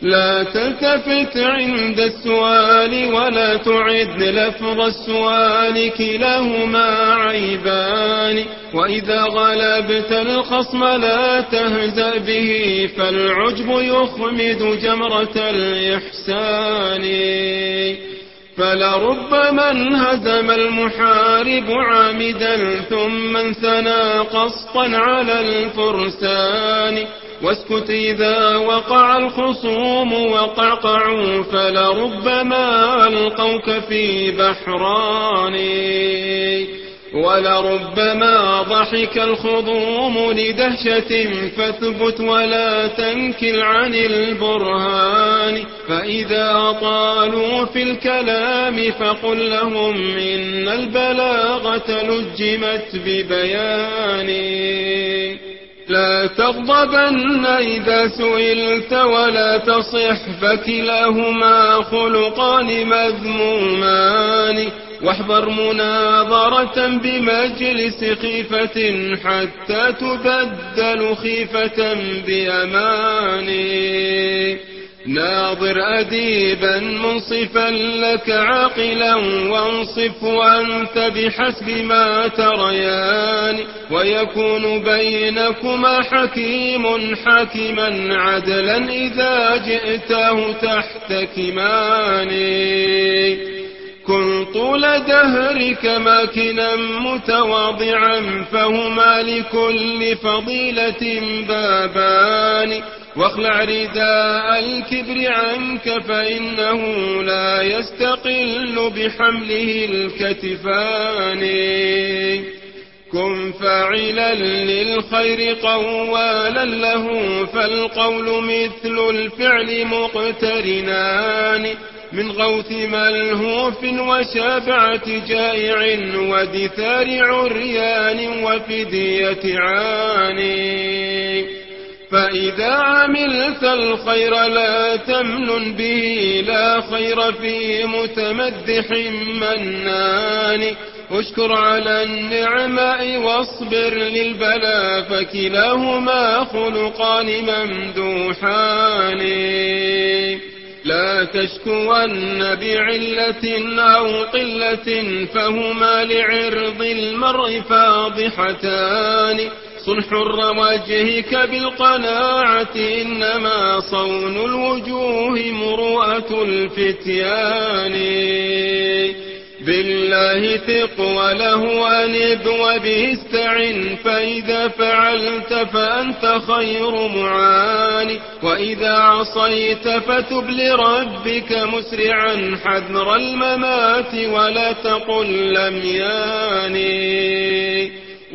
لا تلتفت عند السؤال ولا تعد لفظ السؤال كلاهما عيبان. وإذا غلبت الخصم لا تهزأ به فالعجب يخمد جمرة الإحسان. فلربما انهزم المحارب عامدا ثم انثنى قصطا على الفرسان. واسكت إذا وقع الخصوم وقعقعوا فلربما ألقوك في بحراني ولربما ضحك الخضوم لدهشة فاثبت ولا تنكل عن البرهان فإذا طالوا في الكلام فقل لهم إن البلاغة لجمت ببيان. لا تغضبن إذا سئلت ولا تصح فكلاهما خلقان مذمومان. واحضر مناظرة بمجلس خيفة حتى تبدل خيفة بأماني. ناظر أديبا منصفا لك عاقلا وانصف أنت بحسب ما تريان. ويكون بينكما حكيم حكما عدلا إذا جئته تحت كماني كن طول دهرك ماكنا متواضعا فهما لكل فضيلة بابان واخلع رداء الكبر عنك فإنه لا يستقل بحمله الكتفان كن فاعلا للخير قوالا له فالقول مثل الفعل مقترنان من غوث ملهوف وشافعة جائع ودثار عريان وفدية عاني فإذا عملت الخير لا تمن به لا خير في متمدح منان. اشكر على النعماء واصبر للبلاء فكلاهما خلقان ممدوحان. لا تشكون بعلة أو قلة فهما لعرض المرء فاضحتان. صلح وجهك بالقناعة إنما صون الوجوه مروءة الفتيان. بالله ثق وله أنب وبه استعن فإذا فعلت فأنت خير معان. الرحمن وإذا عصيت فتب لربك مسرعا حذر الممات ولا تقل لم ياني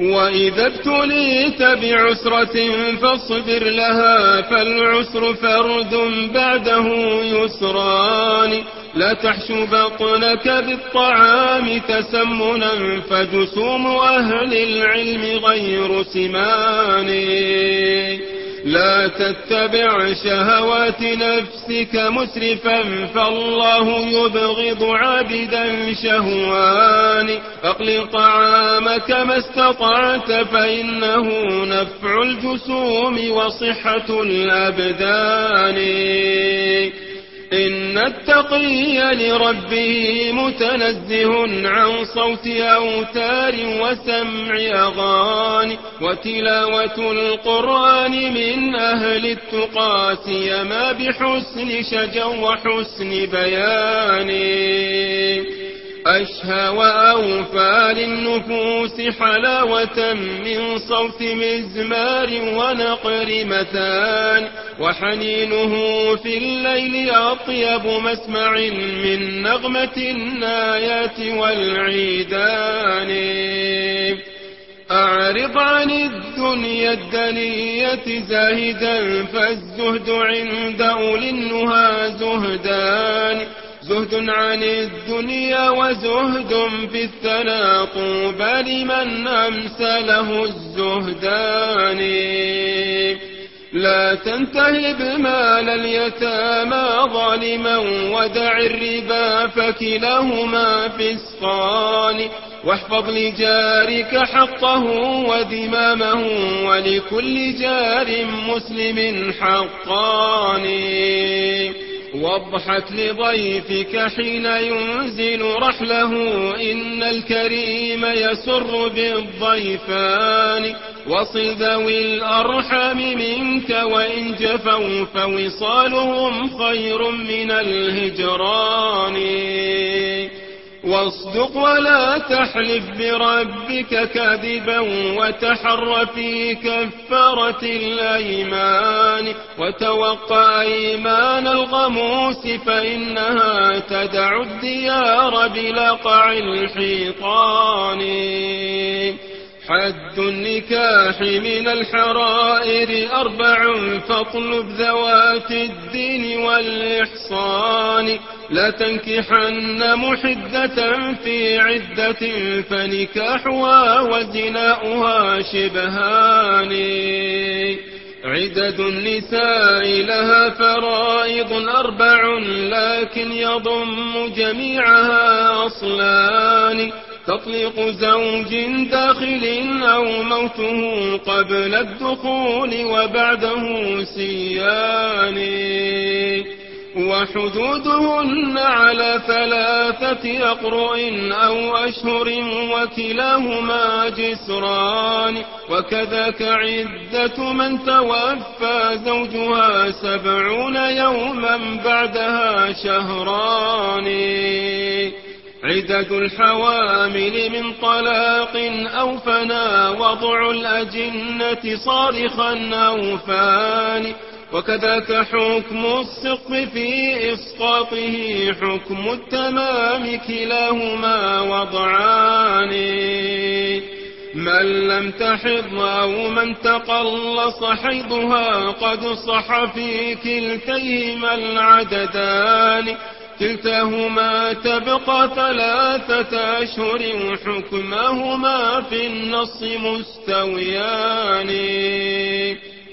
وإذا ابتليت بعسرة فاصبر لها فالعسر فرد بعده يسران. لا تحش بطنك بالطعام تسمنا فجسوم أهل العلم غير سمان لا تتبع شهوات نفسك مسرفا فالله يبغض عبدا شهوان. أقل طعامك ما استطعت فإنه نفع الجسوم وصحة الأبدان. إن التقي لربه متنزه عن صوت أوتار وسمع أغاني وتلاوة القرآن من أهل التقى سيما بحسن شجا وحسن بيان. أشهى وأوفى للنفوس حلاوة من صوت مزمار ونقر متان وحنينه في الليل أطيب مسمع من نغمة النايات والعيدان. أعرض عن الدنيا الدنية زاهدا فالزهد عند أولي النهى زهدان. زهد عن الدنيا وزهد في التناقب لمن أمس له الزهدان. لا تنتهب مال اليتامى ظالما ودع الربا فكلهما فسقان. واحفظ لجارك حقه ودمامه ولكل جار مسلم حقان. وضحت لضيفك حين ينزل رحله إن الكريم يسر بالضيفان. وصل ذوي الأرحم منك وإن جفوا فوصالهم خير من الهجران. واصدق ولا تحلف بربك كذبا وتحر في كفرة الأيمان وتوقع إيمان الغموس فإنها تدع الديار بلقع الحيطان. حد النكاح من الحرائر أربع فاطلب ذوات الدين والإحصان لا تنكحن محدة في عدة فنكاحها وزناؤها شبهان عدد النساء لها فرائض أربع لكن يضم جميعها أصلان تطليق زوج داخل أو موته قبل الدخول وبعده سيان. وحدودهن على ثلاثة أقرء أو أشهر وكلاهما جسران. وكذاك عدة من توفى زوجها سبعون يوما بعدها شهران. عدة الحوامل من طلاق أو فنا وضع الأجنة صارخا أو فاني. وكذاك حكم السق في إسقاطه حكم التمام كلاهما وضعان. من لم تحض أو من تقلص حيضها قد صح في كلتيهما العددان. كلتاهما تبقى ثلاثة أشهر حكمهما في النص مستويان.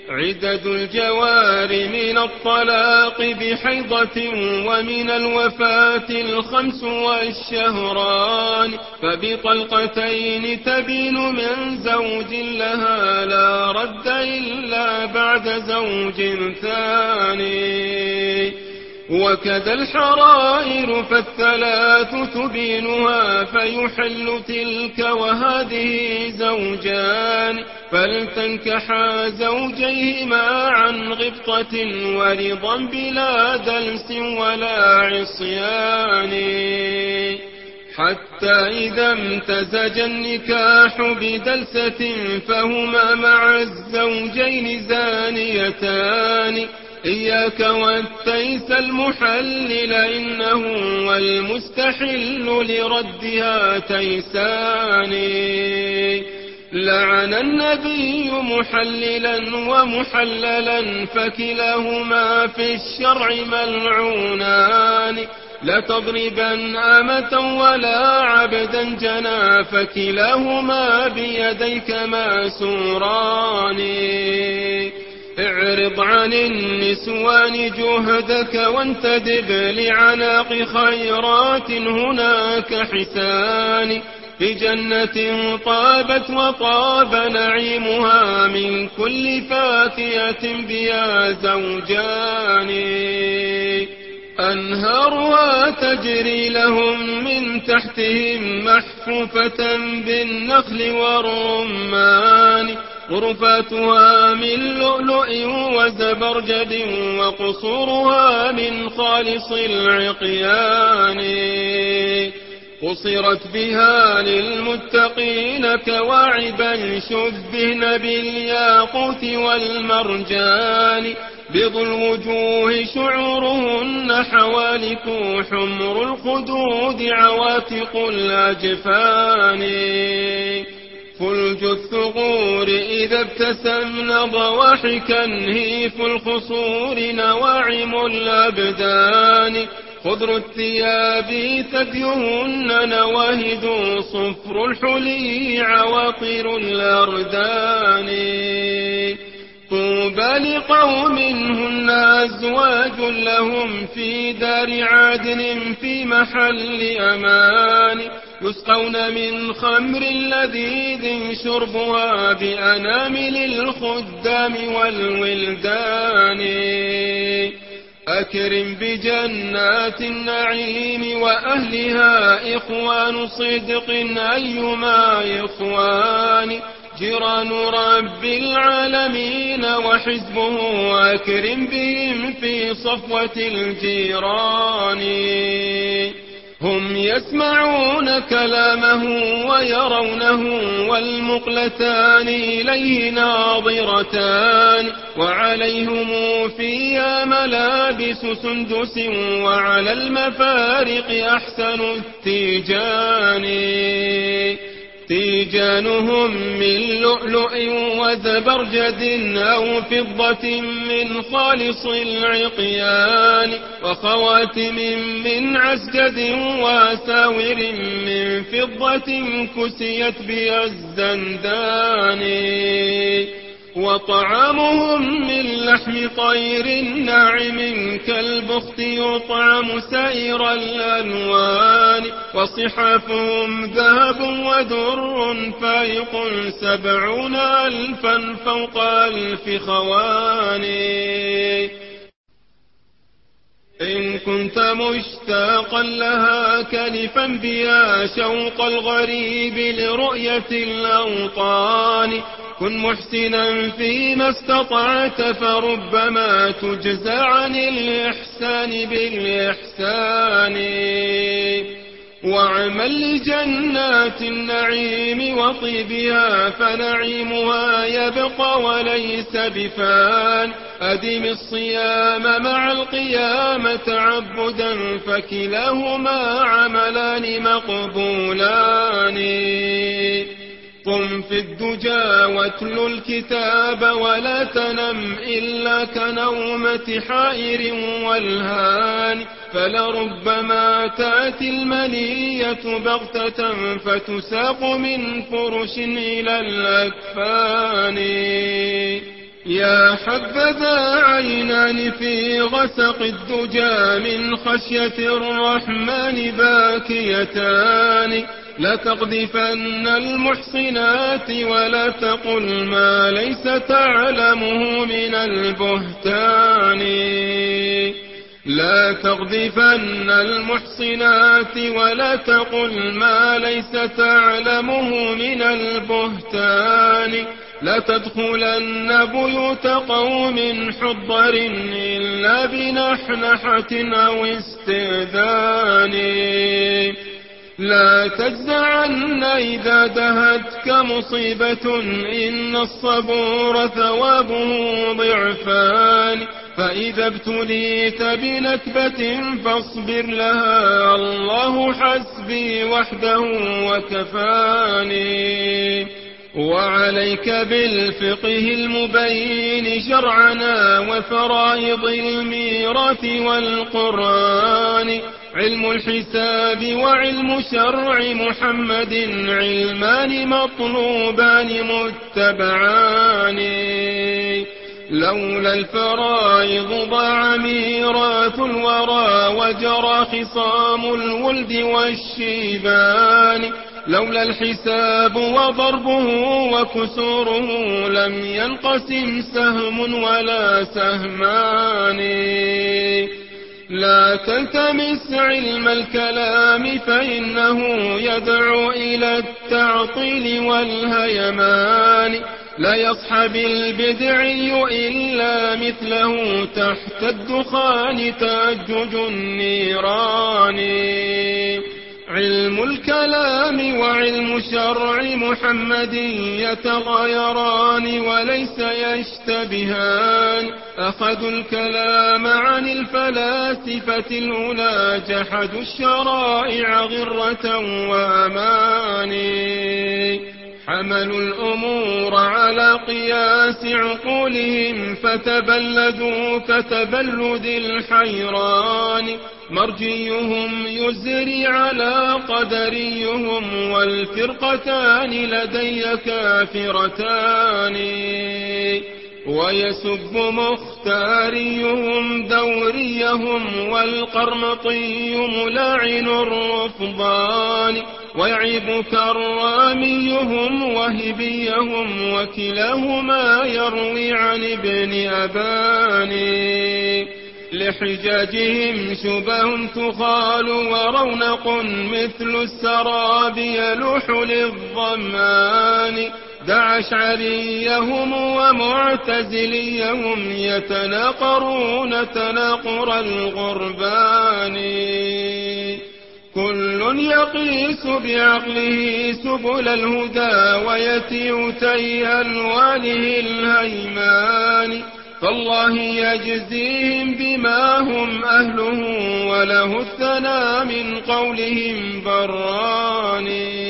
عدد الجوار من الطلاق بحيضة ومن الوفاة الخمس والشهران. فبطلقتين تبين من زوج لها لا رد إلا بعد زوج ثاني. وكذا الحرائر فالثلاث تبينها فيحل تلك وهذه زوجان فلتنكحا زوجيهما عن غبطة ورضا بلا دلس ولا عصيان. حتى إذا امتزج النكاح بدلسة فهما مع الزوجين زانيتان. إياك والتيس المحلل إنه والمستحل لردها تيساني لعن النبي محللا ومحللا فكلاهما في الشرع ملعونان. لتضربن أمة ولا عبدا جنا فكلاهما بيديك ماسوران. اعرض عن النسوان جهدك وانتدب لعناق خيرات هناك حسان بجنة طابت وطاب نعيمها من كل فاتية بيا زوجان. أنهارها تجري لهم من تحتهم محفوفة بالنخل والرمان غرفاتها من لؤلؤ وزبرجد وقصورها من خالص العقيان. قصرت بها للمتقين كواعبا شبهن بالياقوت والمرجان. بض الوجوه شعورهن حوالك حمر الخدود عواتق الأجفان. فلج الثغور إذا ابتسمن ضواحكا هيف الخصور نواعم الأبدان. خضر الثياب ثديهن نواهد صفر الحلي عواطر الأردان. طوبى لقوم هن أزواج لهم في دار عدن في محل أمان يسقون من خمر لذيذ شربها بأنامل الخدام والولدان أكرم بجنات النعيم وأهلها إخوان صدق أيما إخوان جيران رب العالمين وحزبه وأكرم بهم في صفوة الجيران. هم يسمعون كلامه ويرونه والمقلتان إليه ناظرتان. وعليهم فيها ملابس سندس وعلى المفارق أحسن التيجان. تيجانهم من لؤلؤ وزبرجد أو فضة من خالص العقيان وخواتم من عسجد واساور من فضة كسيت بأزدندان وطعامهم من لحم طير ناعم كالبخت يطعم سائر الألوان وصحفهم ذهب ودر فائق سبعون ألفا فوق ألف خواني إن كنت مشتاقا لها كلفا بيا شوق الغريب لرؤية الأوطان كن محسنا فيما استطعت فربما تجزى عن الإحسان بالإحسان وعمل جنات النعيم وطيبها فنعيمها يبقى وليس بفان أدم الصيام مع القيام تعبدا فكلهما عملان مقبولان قم في الدجى واتل الكتاب ولا تنم إلا كنومة حائر والهان فلربما تاتي المنية بغتة فتساق من فرش إلى الأكفان. يا حبذا عينان في غسق الدجى من خشية الرحمن باكيتان. لتقذفن المحصنات ولا تقل ما ليس تعلمه من البهتان. لا تقذفن المحصنات ولا تقل ما ليس تعلمه من البهتان. لا تدخلن بيوت قوم حضر إلا بنحنحة أو استئذان. لا تجزعن إذا دهتك مصيبة إن الصبور ثوابه ضعفان فإذا ابتليت بنكبة فاصبر لها الله حسبي وحده وكفاني وعليك بالفقه المبين شرعنا وفرائض الميرة والقرآن علم الحساب وعلم شرع محمد علمان مطلوبان متبعان. لولا الفرائض ضاع ميراث الورى وجرى خصام الولد والشيبان. لولا الحساب وضربه وكسوره لم ينقسم سهم ولا سهمان. لا تلتمس علم الكلام فإنه يدعو إلى التعطيل والهيمان لا يصحب البدعي إلا مثله تحت الدخان تأجج النيران علم الكلام وعلم شرع محمد يتغيران وليس يشتبهان. أخذوا الكلام عن الفلاسفة الأولى جحدوا الشرائع غرة وأماني. حملوا الأمور على قياس عقولهم فتبلدوا كتبلد الحيران مرجيهم يزري على قدريهم والفرقتان لدي كافرتان ويسب مختاريهم دوريهم والقرمطي ملاعن الرفضان ويعب كراميهم وهبيهم وكلاهما يروي عن ابن أباني لحجاجهم شبه تخال ورونق مثل السراب يلوح للظمان دعشعريهم ومعتزليهم يتناقرون تناقر الغربان كل يقيس بعقله سبل الهدى ويتيتي ألوانه الهيمان فالله يجزيهم بما هم أهله وله الثنى من قولهم براني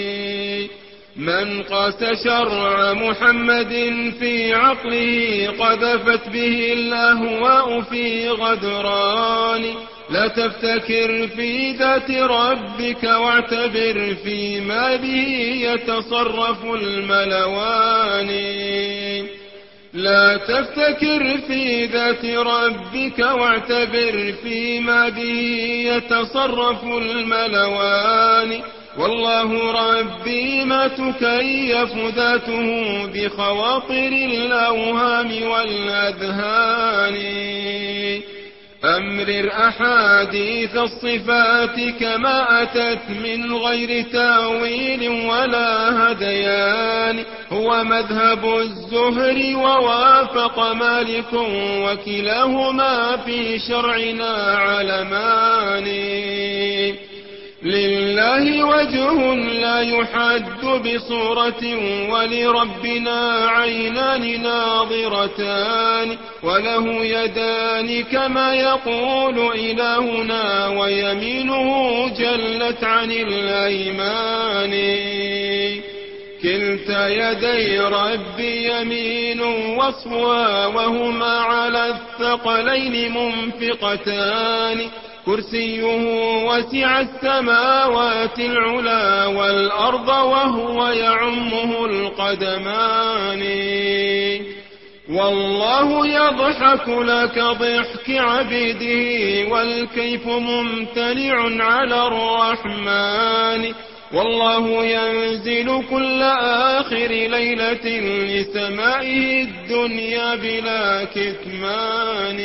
من قاس شرع محمد في عقله قذفت به الأهواء في غدران. لا تفتكر في ذات ربك واعتبر فيما به يتصرف الملوان. لا تفتكر في ذات ربك واعتبر فيما به يتصرف الملوان. والله ربي ما تكيف ذاته بخواطر الأوهام والأذهان. أمرر أحاديث الصفات كما أتت من غير تأويل ولا هديان. هو مذهب الزهر ووافق مالك وكلاهما في شرعنا علمان. لله وجه لا يحد بصورة ولربنا عينان ناظرتان وله يدان كما يقول إلهنا ويمينه جلت عن الأيمان. كلتا يدي ربي يمين وصوى وهما على الثقلين منفقتان. كرسيه وسع السماوات العلا والأرض وهو يعمه القدمان. والله يضحك لك ضحك عبده والكيف ممتنع على الرحمن. والله ينزل كل آخر ليلة لسمائه الدنيا بلا كتمان.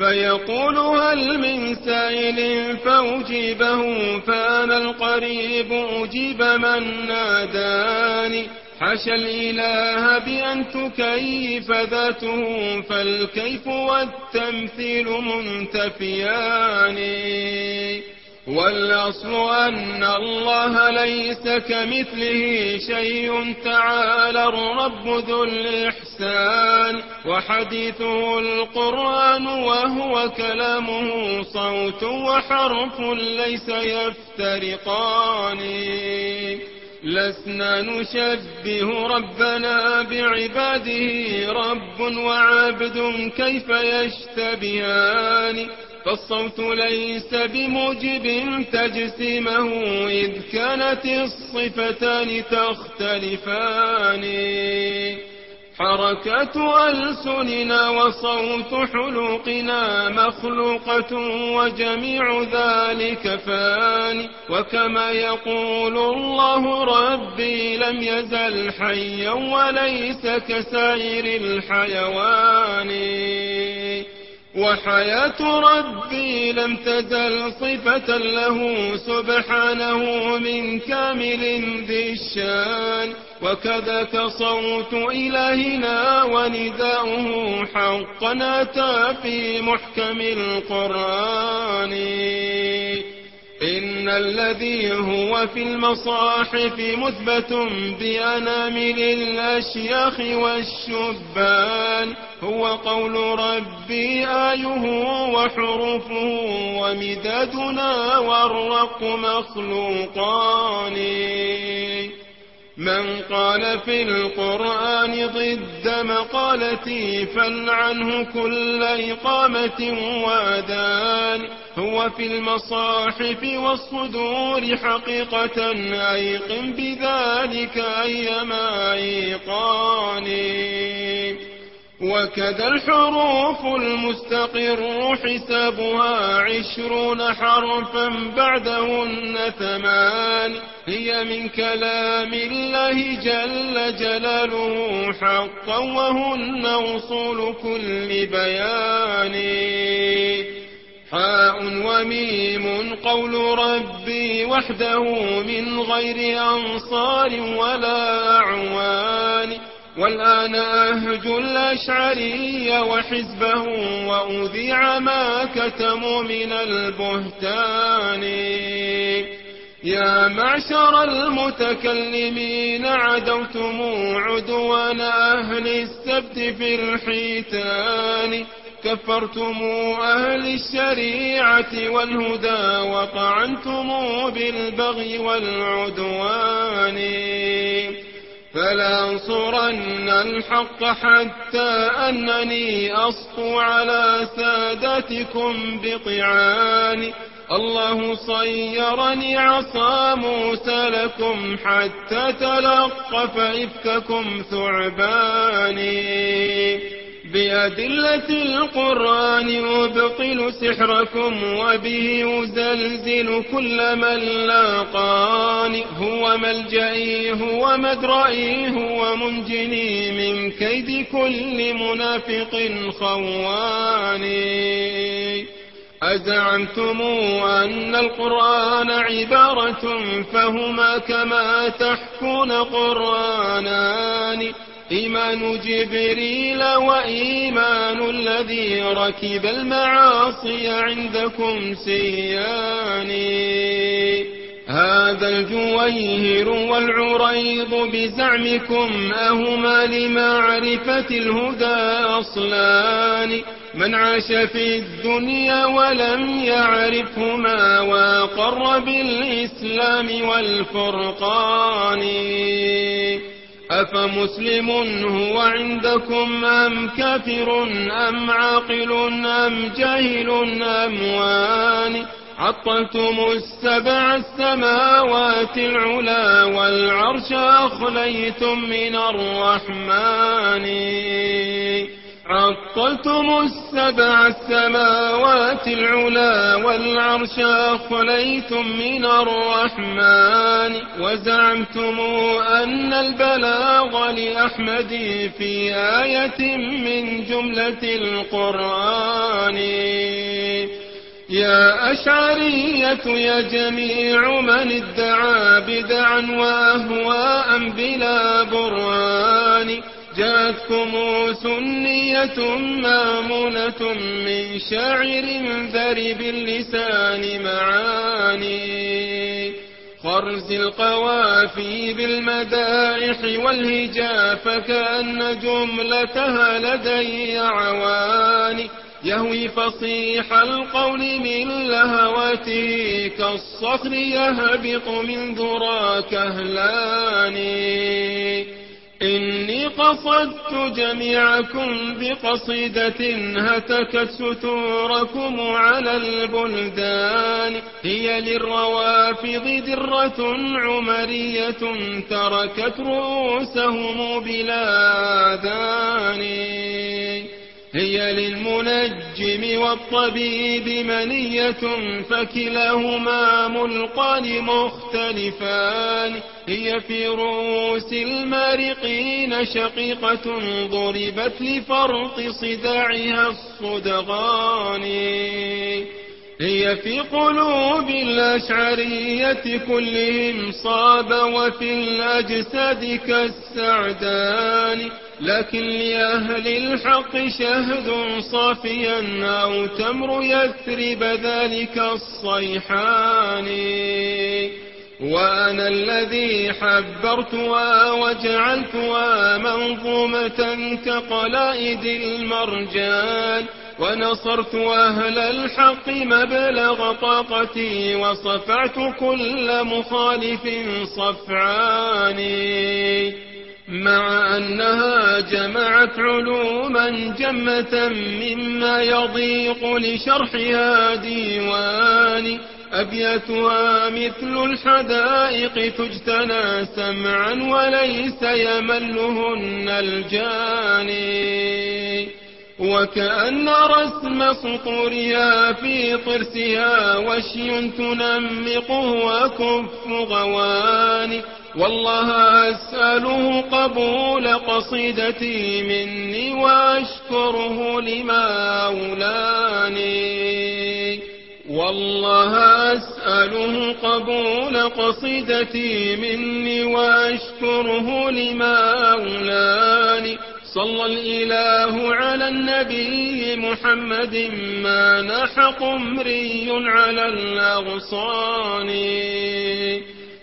فيقول هل من سائل فأجيبه فأنا القريب أجيب من ناداني حشى الإله بأن تكيف ذاته فالكيف والتمثيل منتفياني والأصل أن الله ليس كمثله شيء تعالى الرب ذو الإحسان. وحديثه القرآن وهو كلامه صوت وحرف ليس يفترقان. لسنا نشبه ربنا بعباده رب وعبد كيف يشتبهان. فالصوت ليس بموجب تجسمه إذ كانت الصفتان تختلفان. حركة ألسننا وصوت حلوقنا مخلوقة وجميع ذلك فان. وكما يقول الله ربي لم يزل حيا وليس كسائر الحيوان. وحياة ربي لم تزل صفة له سبحانه من كامل ذي الشان. وكذاك صوت إلهنا ونداؤه حقا أتى في محكم القرآن. إن الذي هو في المصاحف مثبت بأنامل الأشياخ والشبان هو قول ربي آيه وحرفه ومددنا والرق مخلوقان. من قال في القرآن ضد مقالتي فلعنه كل إقامة وادان هو في المصاحف والصدور حقيقة أيقن بذلك أيما أيقاني. وكذا الحروف المستقر حسابها عشرون حرفا بعدهن ثمان. هي من كلام الله جل جلاله حقا وهن وصول كل بيان. حاء وميم قول ربي وحده من غير أنصار ولا أعوان. والآن أهج الأشعري وحزبه وأذيع ما كتموا من البهتان. يا معشر المتكلمين عدوتم عدوان أهل السبت في الحيتان. كفرتم أهل الشريعة والهدى وطعنتم بالبغي والعدوان. فلا صرن الحق حتى أنني أسطو على سادتكم بطعاني الله صيرني عصا موسى لكم حتى تلقف إفككم ثعباني. بأدلة القرآن أبطل سحركم وبه أزلزل كل من لاقاني هو ملجئي هو مدرئي هو منجني من كيد كل منافق خواني أزعمتم أن القرآن عبارة فهما كما تحكون قرآنان. إيمان جبريل وإيمان الذي ركب المعاصي عندكم سياني. هذا الجويهر والعريض بزعمكم أهما لمعرفة الهدى أصلان. من عاش في الدنيا ولم يعرفهما وقر بالإسلام والفرقان. أفمسلم هو عندكم أم كافر أم عاقل أم جاهل أم واني عطلتم السبع السماوات العلا والعرش أخليتم من الرحمن عطلتم السبع السماوات العلا والعرش أخليتم من الرحمن وزعمتم أن البلاغ لأحمد في آية من جملة القرآن. يا أشعرية يا جميع من ادعى بدعا وأهواء بلا برهان. جاءتكم سنية مامونة من شعر ذرب اللسان معاني خرز القوافي بالمدائح والهجاء فكأن جملتها لدي عواني يهوي فصيح القول من لهوته كالصخر يهبط من ذرا كهلاني إني قصدت جميعكم بقصيدة هتكت ستوركم على البلدان. هي للروافض درة عمرية تركت رؤوسهم بلا ذاني هي للمنجم والطبيب منية فكلهما ملقان مختلفان هي في رؤوس المارقين شقيقة ضربت لفرط صداعها الصدغان هي في قلوب الأشعرية كلهم صاب وفي الأجساد كالسعدان لكن لأهل الحق شهد صافيا أو تمر يثرب ذلك الصيحان. وأنا الذي حبرتها وجعلتها منظومة كقلائد المرجان ونصرت أهل الحق مبلغ طاقتي وصفعت كل مخالف صفعاني. مع أنها جمعت علوما جمة مما يضيق لشرحها ديواني أبيتها مثل الحدائق تجتنى سمعا وليس يملهن الجاني. وكأن رسم سطورها في طرسها وشي تنمقه وكف غواني. والله أسأله قبول قصيدتي مني وأشكره لما أولاني. والله أسأله قبول قصيدتي مني وأشكره لما أولاني. صلى الإله على النبي محمد ما نحق مري على الأغصان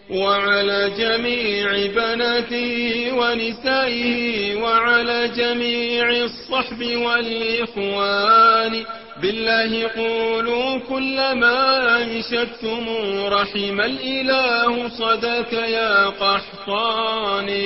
وعلى جميع بناته ونسائه وعلى جميع الصحب والإخوان. بالله قولوا كل ما أنشدتم رحم الإله صدك يا قحطاني.